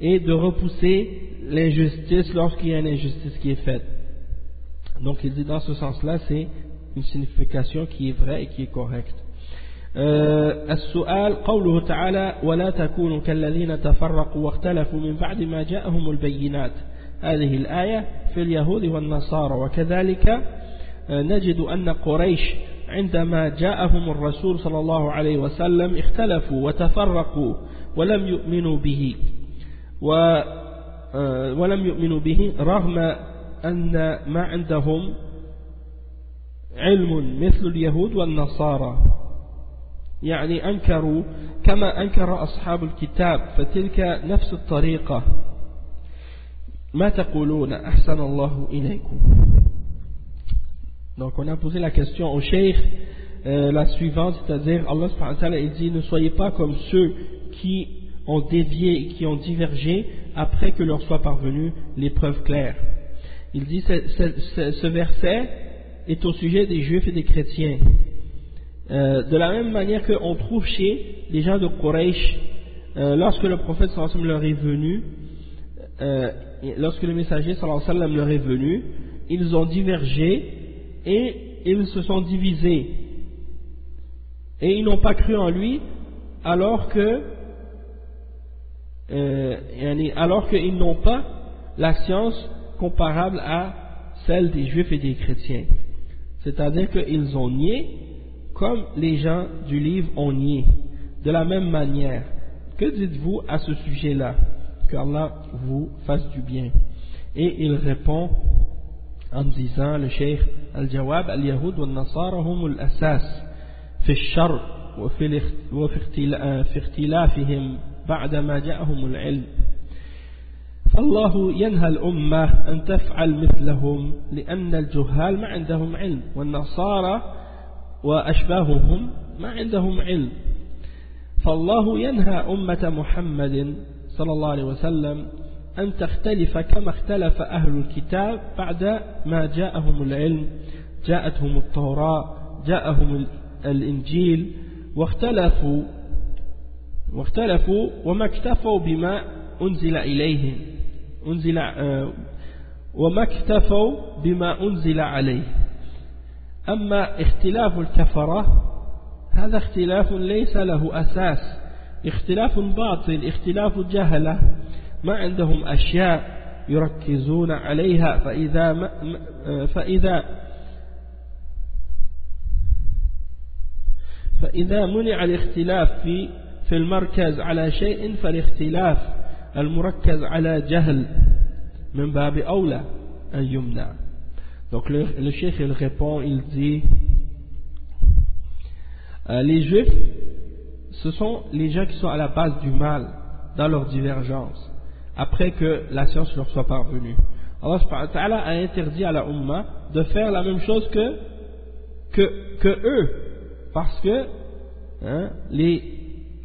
et de repousser l'injustice lorsqu'il y a une injustice qui est faite. Donc il dit dans ce sens-là, c'est une signification qui est vraie et qui est correcte. آه، السؤال قوله تعالى ولا تكونوا كالذين تفرقوا واختلفوا من بعد ما جاءهم البينات هذه الآية في اليهود والنصارى وكذلك آه، نجد أن قريش عندما جاءهم الرسول صلى الله عليه وسلم اختلفوا وتفرقوا ولم يؤمنوا به. آه، ولم يؤمنوا به رغم أن ما عندهم علم مثل اليهود والنصارى. يعني أنكروا كما أنكر أصحاب الكتاب فتلك نفس الطريقة. ما تقولون؟ أحسن الله إليكم. Donc on a posé la question au cheikh euh, la suivante, c'est-à-dire Allah subhanahu dit ne soyez pas comme ceux qui ont dévié et qui ont divergé après que leur soit parvenu les preuves claires. Il dit ce, ce, verset est au sujet des juifs et des chrétiens. Euh, de la même manière qu'on trouve chez les gens de Quraysh, euh, lorsque le prophète sallallahu leur est venu, lorsque le messager sallallahu leur est venu, ils ont divergé et ils se sont divisés. Et ils n'ont pas cru en lui alors que alors qu'ils n'ont pas la science comparable à celle des juifs et des chrétiens. C'est-à-dire qu'ils ont nié comme les gens du livre ont nié. De la même manière, que dites-vous à ce sujet-là? Qu'Allah vous fasse du bien. Et il répond en disant, le cheikh Al-Jawab, Al-Yahud wa Nasara hum al-asas fi الشر وفي في اختلافهم بعد ما جاءهم العلم. فالله ينهى الأمة أن تفعل مثلهم لأن الجهال ما عندهم علم والنصارى وأشباههم ما عندهم علم. فالله ينهى أمة محمد صلى الله عليه وسلم أن تختلف كما اختلف أهل الكتاب بعد ما جاءهم العلم جاءتهم التوراة جاءهم الإنجيل واختلفوا واختلفوا وما اكتفوا بما أنزل إليهم أنزل آه، وما اكتفوا بما أنزل عليه. أما اختلاف الكفرة هذا اختلاف ليس له أساس اختلاف باطل اختلاف جهلة ما عندهم أشياء يركزون عليها فإذا ما فإذا فإذا منع الاختلاف في في المركز على شيء فالاختلاف المركز على جهل من باب أولى أن يمنع. Donc le, le cheikh il répond, il dit euh, les juifs, ce sont les gens qui sont à la base du mal dans leur divergence, après que la science leur soit parvenue. Allah a interdit à la Ummah de faire la même chose que, que, que eux, parce que hein, les,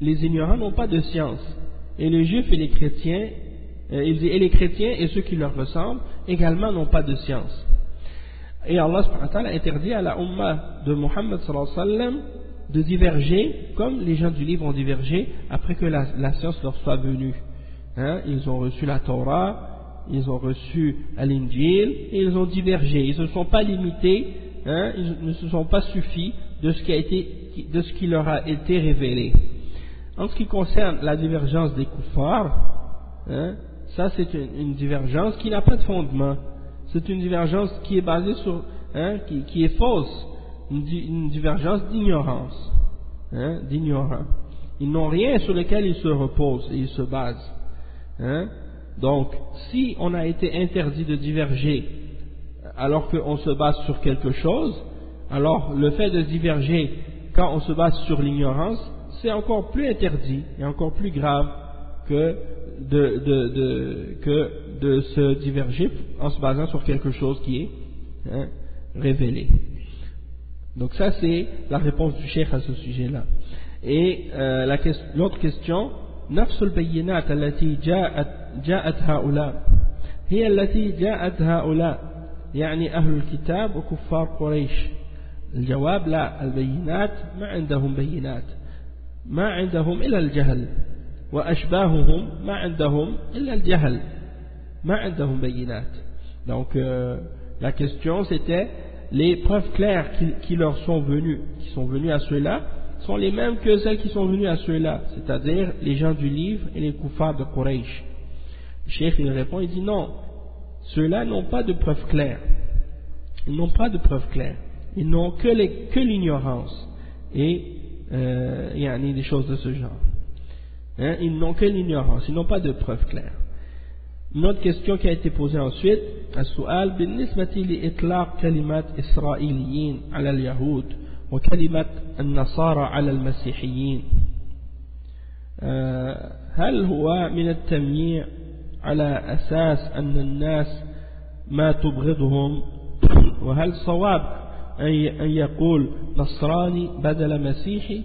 les ignorants n'ont pas de science. Et les juifs et les chrétiens, euh, et les chrétiens et ceux qui leur ressemblent également n'ont pas de science. Et Allah a interdit à la Ummah de Muhammad de diverger comme les gens du livre ont divergé après que la, science leur soit venue. Hein, ils ont reçu la Torah, ils ont reçu l'Injil et ils ont divergé. Ils ne se sont pas limités, hein, ils ne se sont pas suffis de ce qui, a été, leur a été révélé. En ce qui concerne la divergence des kuffars, hein, ça c'est une divergence qui n'a pas de fondement c'est une divergence qui est basée sur, qui, est fausse, une, divergence d'ignorance, d'ignorants. Ils n'ont rien sur lequel ils se reposent et ils se basent. Hein? Donc, si on a été interdit de diverger alors qu'on se base sur quelque chose, alors le fait de diverger quand on se base sur l'ignorance, c'est encore plus interdit et encore plus grave que de, que de se diverger en se basant sur quelque chose qui est hein, révélé. Donc ça c'est la réponse du cheikh à ce sujet-là. Et euh, l'autre question, نفس البينات التي جاءت جاءت هؤلاء. هي التي جاءت هؤلاء. يعني أهل الكتاب وكفار قريش. الجواب لا البينات ما عندهم بينات. ما عندهم إلا الجهل. وأشباههم ما عندهم إلا الجهل. ما عندهم بينات. Donc euh, la question c'était les preuves claires qui, qui leur sont venues qui sont venues à ceux-là. sont les mêmes que celles qui sont venues à ceux-là c'est-à-dire les gens du livre et les koufars de Quraysh le cheikh il répond il dit non ceux-là n'ont pas de preuves claires ils n'ont pas de preuves claires ils n'ont que l'ignorance et euh, il y a des choses de ce genre hein, ils n'ont que l'ignorance ils n'ont pas de preuves claires une autre question qui a été posée ensuite السؤال بالنسبة لإطلاق كلمات إسرائيليين على اليهود وكلمة النصارى على المسيحيين. هل هو من التمييع على أساس أن الناس ما تبغضهم؟ وهل صواب أن يقول نصراني بدل مسيحي؟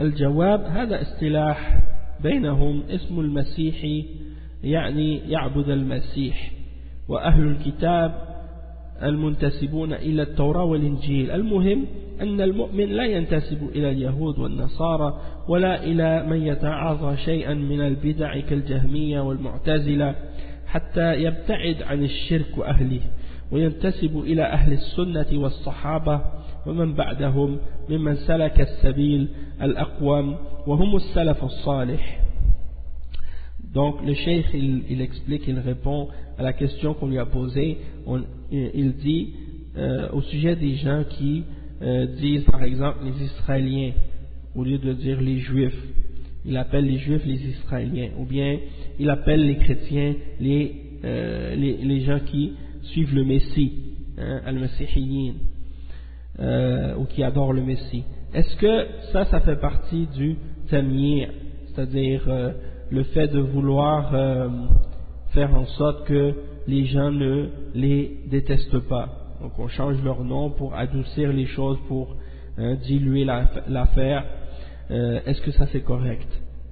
الجواب هذا اصطلاح بينهم اسم المسيحي يعني يعبد المسيح وأهل الكتاب المنتسبون إلى التوراة والإنجيل المهم أن المؤمن لا ينتسب إلى اليهود والنصارى ولا إلى من يتعاطى شيئا من البدع كالجهمية والمعتزلة حتى يبتعد عن الشرك وأهله وينتسب إلى أهل السنة والصحابة ومن بعدهم ممن سلك السبيل الأقوم وهم السلف الصالح Donc le cheikh il, il, explique, il répond à la question qu'on lui a posée. On, il dit euh, au sujet des gens qui euh, disent par exemple les Israéliens au lieu de dire les Juifs. Il appelle les Juifs les Israéliens. Ou bien il appelle les chrétiens les, euh, les, gens qui suivent le Messie, hein, euh, ou qui adorent le Messie. Est-ce que ça, ça fait partie du tamir, c'est-à-dire le fait de vouloir faire en sorte que les gens ne les détestent pas. Donc on change leur nom pour adoucir les choses, pour hein, diluer l'affaire. Euh, est-ce que ça c'est correct?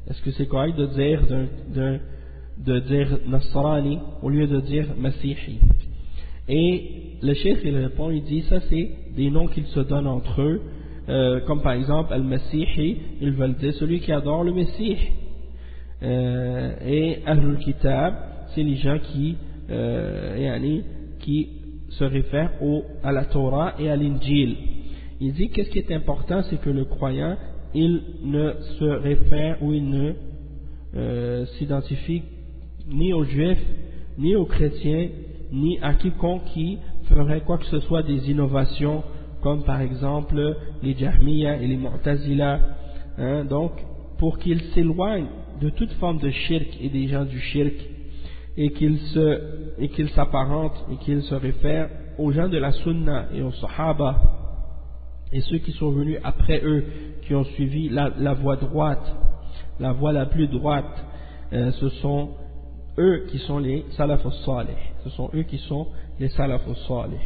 Est-ce que c'est correct de dire, de, Nasrani au lieu de dire Masihi? Et le chef il répond, il dit ça c'est des noms qu'ils se donnent entre eux, euh, comme par exemple Al-Masihi, ils veulent dire celui qui adore le Messie. Euh, et Ahlul Kitab, c'est les gens qui, euh, qui se réfèrent au, à la Torah et à l'Injil. Il dit qu'est-ce qui est important, c'est que le croyant, il ne se réfère ou il ne euh, s'identifie ni aux juifs, ni aux chrétiens, ni à quiconque qui ferait quoi que ce soit des innovations, comme par exemple les Jahmiya et les Mu'tazila. Hein, donc, pour qu'il s'éloigne de toute forme de shirk et des gens du shirk et qu'ils s'apparentent et qu'ils se réfèrent aux gens de la sunna et aux sahaba et ceux qui sont venus après eux qui ont suivi la, voie droite la voie la plus droite euh, ce sont eux qui sont les salafus salih ce sont eux qui sont les salafus salih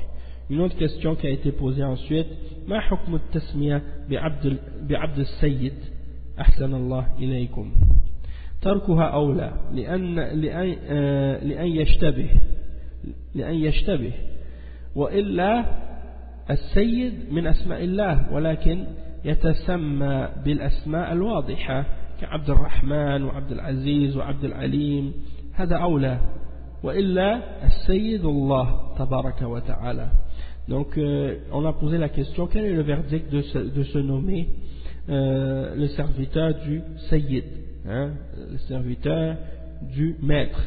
une autre question qui a été posée ensuite ما حكم التسمية بعبد, بعبد السيد أحسن الله إليكم تركها أولى لأن, لأن, لأن يشتبه لأن يشتبه. وإلا السيد من أسماء الله ولكن يتسمى بالأسماء الواضحة كعبد الرحمن وعبد العزيز وعبد العليم هذا أولى. وإلا السيد الله تبارك وتعالى. Donc, euh, on a posé la question, quel est le verdict de se, de se nommer euh, le serviteur du Sayyid? Hein, le serviteur du maître.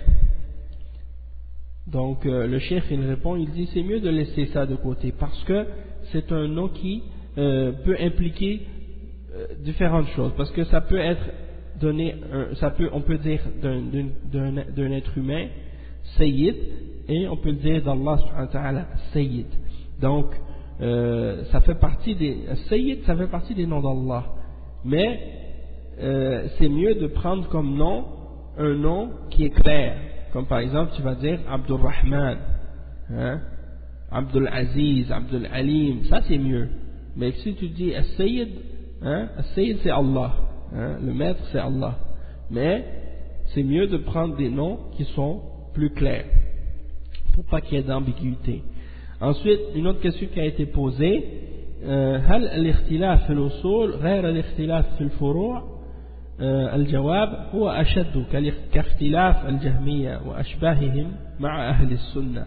Donc euh, le chef il répond, il dit c'est mieux de laisser ça de côté parce que c'est un nom qui euh, peut impliquer euh, différentes choses parce que ça peut être donné, ça peut, on peut dire d'un être humain Sayyid et on peut le dire d'Allah subhanahu Sayyid. Donc ça fait partie des Sayyid ça fait partie des noms d'Allah mais euh, c'est mieux de prendre comme nom un nom qui est clair. Comme par exemple, tu vas dire Abdul Rahman, hein, Abdul Aziz, Abdul Alim, ça c'est mieux. Mais si tu dis Sayyid, hein, c'est Allah, hein, le maître c'est Allah. Mais c'est mieux de prendre des noms qui sont plus clairs, pour pas qu'il y ait d'ambiguïté. Ensuite, une autre question qui a été posée, هل الاختلاف في الأصول غير الاختلاف في الفروع الجواب هو أشد كاختلاف الجهمية وأشباههم مع أهل السنة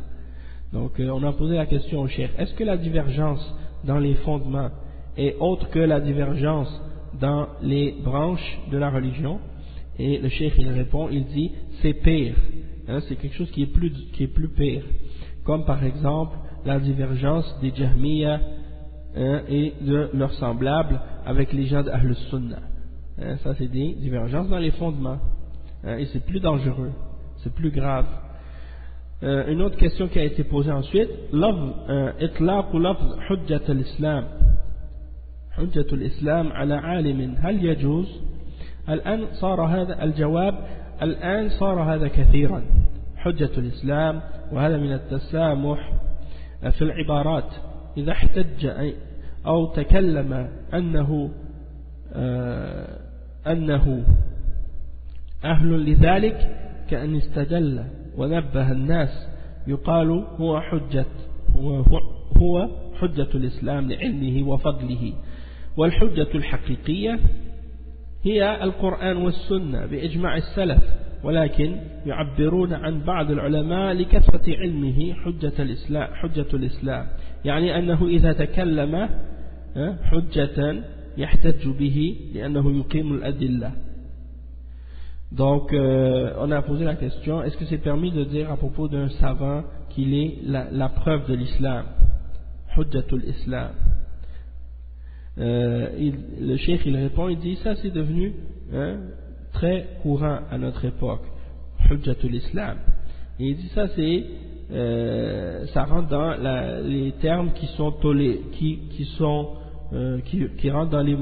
donc euh, on a posé la question au cheikh est-ce que la divergence dans les fondements est autre que la divergence dans les branches de la religion et le cheikh il répond il dit c'est pire hein, c'est quelque chose qui est plus qui est plus pire comme par exemple la divergence des Jahmiya hein, et de leurs semblables avec les gens d'Ahl Sunnah. Hein, ça c'est des divergences dans les fondements. Hein, et c'est plus dangereux, c'est plus grave. Euh, une autre question qui a été posée ensuite, إطلاق لفظ حجة الإسلام حجة الإسلام على عالم هل يجوز؟ الآن صار هذا الجواب الآن صار هذا كثيرا حجة الإسلام وهذا من التسامح في العبارات إذا احتج أو تكلم أنه أنه أهل لذلك كأن استدل ونبه الناس يقال هو حجة هو, هو حجة الإسلام لعلمه وفضله. والحجة الحقيقية هي القرآن والسنة بإجماع السلف ولكن يعبرون عن بعض العلماء لكثرة علمه حجة الإسلام, حجة الإسلام. يعني أنه إذا تكلم حجة يحتج به لأنه يقيم الأدلة Donc, euh, on a posé la question, est-ce que c'est permis de dire à propos d'un savant qu'il est la, la preuve de l'islam Hujjatul Islam. Euh, il, le cheikh, il répond, il dit, ça c'est devenu hein, très courant à notre époque, Hujjatul Islam. Et il dit ça c'est euh, ça rentre dans la, les termes qui sont tolé, qui, qui sont euh, qui, qui, rentrent dans les,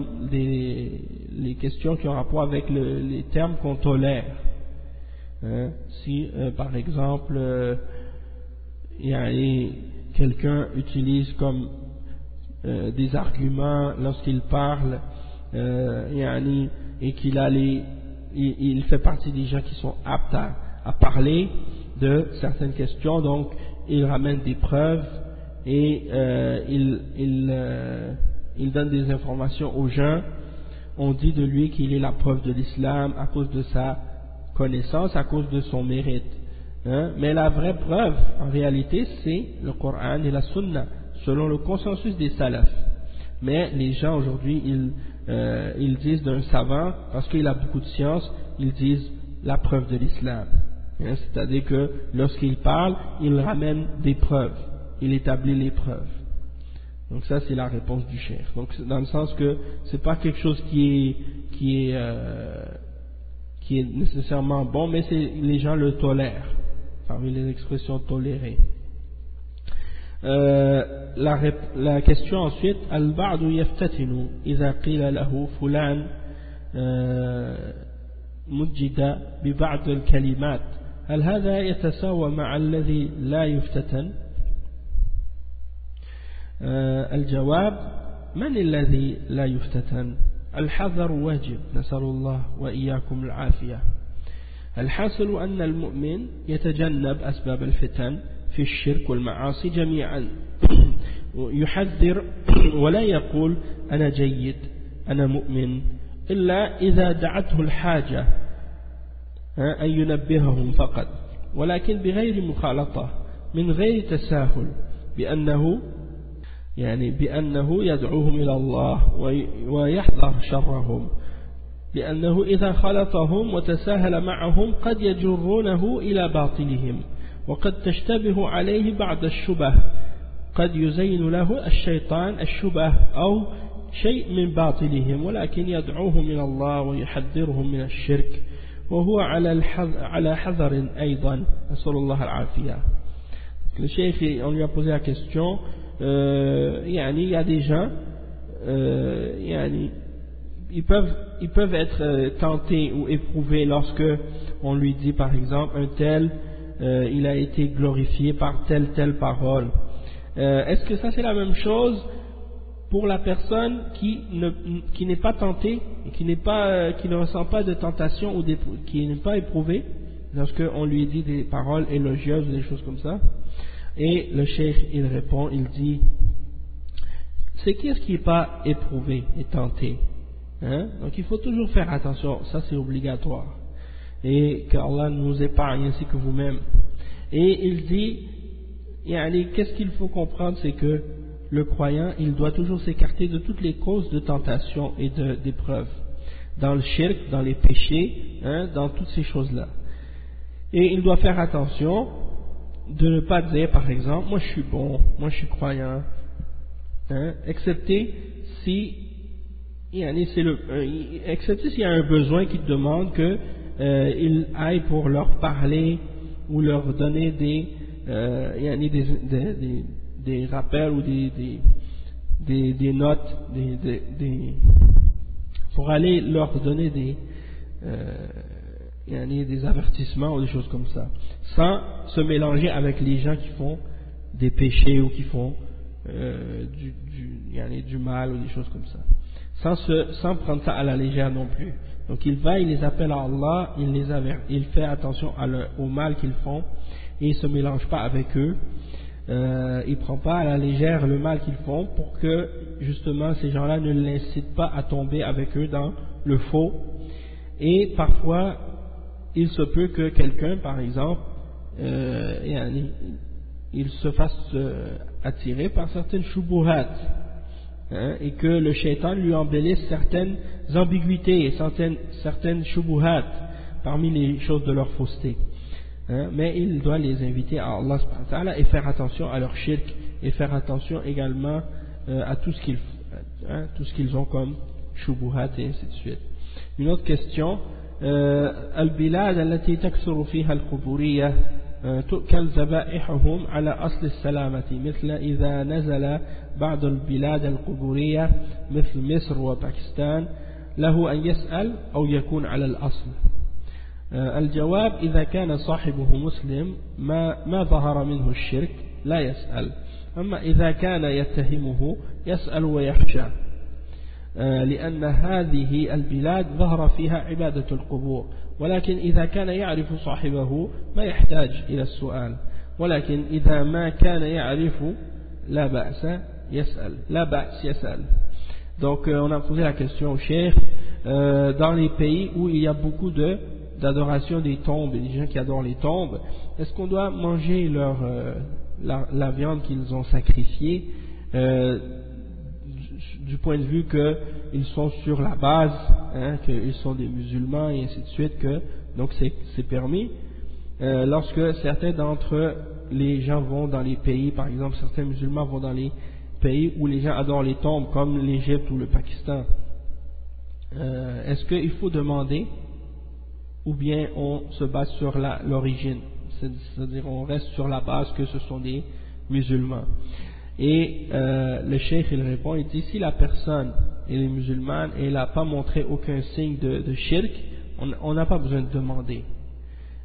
les, questions qui ont rapport avec le, les termes qu'on tolère. Hein? Si euh, par exemple euh, il quelqu'un utilise comme euh, des arguments lorsqu'il parle et qu'il a les il, fait partie des gens qui sont aptes à, parler de certaines questions, donc il ramène des preuves et il, euh, il, donne des informations aux gens. On dit de lui qu'il est la preuve de l'islam à cause de sa connaissance, à cause de son mérite. Hein. Mais la vraie preuve, en réalité, c'est le Coran et la Sunna, selon le consensus des salafs. Mais les gens aujourd'hui, ils euh, disent d'un savant, parce qu'il a beaucoup de science, ils disent la preuve de l'islam. Hein, c'est-à-dire que lorsqu'il parle, il ramène des preuves, il établit les preuves. Donc ça c'est la réponse du cher. Donc dans le sens que c'est pas quelque chose qui est qui est euh, qui est nécessairement bon, mais les gens le tolèrent parmi les expressions tolérées. Euh, la, la, question ensuite البعض يفتتن إذا قيل له فلان مجد ببعض الكلمات هل هذا يتساوى مع الذي لا يفتتن الجواب من الذي لا يفتتن؟ الحذر واجب نسأل الله وإياكم العافية. الحاصل أن المؤمن يتجنب أسباب الفتن في الشرك والمعاصي جميعا. يحذر ولا يقول أنا جيد أنا مؤمن إلا إذا دعته الحاجة أن ينبههم فقط. ولكن بغير مخالطة من غير تساهل بأنه يعني بأنه يدعوهم إلى الله ويحذر شرهم. لأنه إذا خلطهم وتساهل معهم قد يجرونه إلى باطلهم وقد تشتبه عليه بعض الشبه. قد يزين له الشيطان الشبه أو شيء من باطلهم ولكن يدعوهم إلى الله ويحذرهم من الشرك. وهو على على حذر أيضا. نسأل الله العافية. Le cheikh, on lui a posé la question, euh, il y a des gens, euh, ils, peuvent, être euh, tentés ou éprouvés lorsque on lui dit par exemple un tel euh, il a été glorifié par telle telle parole. Est-ce que ça c'est la même chose pour la personne qui ne qui n'est pas tentée, qui qui ne ressent pas de tentation ou qui n'est pas éprouvé lorsqu'on lui dit des paroles élogieuses ou des choses comme ça? Et le cheikh il répond, il dit c'est qui est-ce qui n'est pas éprouvé et tenté hein? Donc il faut toujours faire attention, ça c'est obligatoire. Et qu'Allah nous épargne ainsi que vous-même. Et il dit, qu'est-ce qu'il faut comprendre, c'est que le croyant, il doit toujours s'écarter de toutes les causes de tentation et d'épreuve. Dans le shirk, dans les péchés, hein, dans toutes ces choses-là. Et il doit faire attention de ne pas dire, par exemple, moi je suis bon, moi je suis croyant, hein, excepté si euh, excepté s'il y a un besoin qui demande qu'il euh, aille pour leur parler ou leur donner des, euh, des, des, des, rappels ou des, des, des notes, des, des, pour aller leur donner des, euh, des avertissements ou des choses comme ça, sans se mélanger avec les gens qui font des péchés ou qui font euh, du, mal ou des choses comme ça. Sans, sans prendre ça à la légère non plus. Donc il va, il les appelle à Allah, il, les il fait attention au mal qu'ils font et il ne se mélange pas avec eux. Euh, il ne prend pas à la légère le mal qu'ils font pour que justement ces gens-là ne l'incitent pas à tomber avec eux dans le faux. Et parfois, il se peut que quelqu'un, par exemple, euh, il se fasse euh, attirer par certaines shubuhat hein, et que le shaitan lui embellisse certaines ambiguïtés et certaines, certaines parmi les choses de leur fausseté. Hein, mais il doit les inviter à Allah et faire attention à leur shirk et faire attention également euh, à tout ce qu'ils hein, tout ce qu'ils ont comme shubuhat et ainsi de suite. Une autre question البلاد التي تكثر فيها القبورية تؤكل ذبائحهم على أصل السلامة مثل إذا نزل بعض البلاد القبورية مثل مصر وباكستان له أن يسأل أو يكون على الأصل. الجواب إذا كان صاحبه مسلم ما, ما ظهر منه الشرك؟ لا يسأل. أما إذا كان يتهمه يسأل ويخشى. لأن هذه البلاد ظهر فيها عبادة القبور ولكن إذا كان يعرف صاحبه ما يحتاج إلى السؤال ولكن إذا ما كان يعرف لا بأس يسأل لا بأس يسأل Donc euh, on a posé la question au chef euh, dans les pays où il y a beaucoup de d'adoration des tombes et des gens qui adorent les tombes, est-ce qu'on doit manger leur, euh, la, la, viande qu'ils ont sacrifiée euh, du point de vue qu'ils sont sur la base, hein, qu'ils sont des musulmans et ainsi de suite, que donc c'est permis. Euh, lorsque certains d'entre les gens vont dans les pays, par exemple certains musulmans vont dans les pays où les gens adorent les tombes, comme l'Égypte ou le Pakistan, euh, est-ce qu'il faut demander ou bien on se base sur l'origine, c'est-à-dire on reste sur la base que ce sont des musulmans. Et euh, le cheikh il répond, il dit si la personne est musulmane et elle n'a pas montré aucun signe de, de shirk, on n'a pas besoin de demander.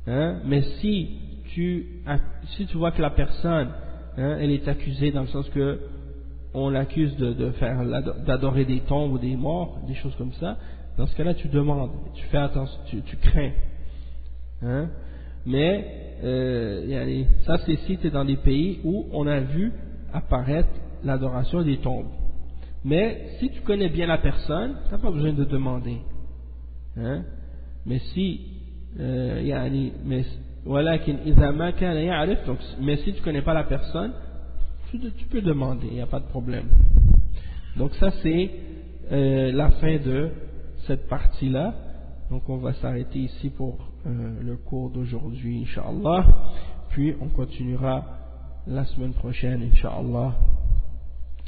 Hein? Mais si tu, si tu vois que la personne, hein, elle est accusée dans le sens que on l'accuse de, de, faire d'adorer des tombes ou des morts, des choses comme ça, dans ce cas-là tu demandes, tu fais attention, tu, tu crains. Hein? Mais euh, ça c'est si tu es dans des pays où on a vu apparaître l'adoration des tombes. Mais si tu connais bien la personne, tu n'as pas besoin de demander. Hein? Mais si, euh, mais, donc, mais si tu connais pas la personne, tu, tu peux demander, il n'y a pas de problème. Donc ça c'est euh, la fin de cette partie-là. Donc on va s'arrêter ici pour euh, le cours d'aujourd'hui, Inch'Allah. Puis on continuera la semaine prochaine, Inch'Allah,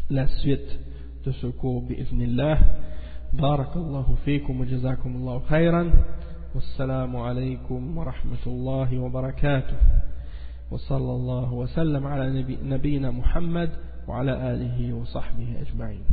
la suite de ce cours, bi'idhnillah. بارك الله فيكم وجزاكم الله خيرا والسلام عليكم ورحمة الله وبركاته وصلى الله وسلم على نبينا محمد وعلى آله وصحبه أجمعين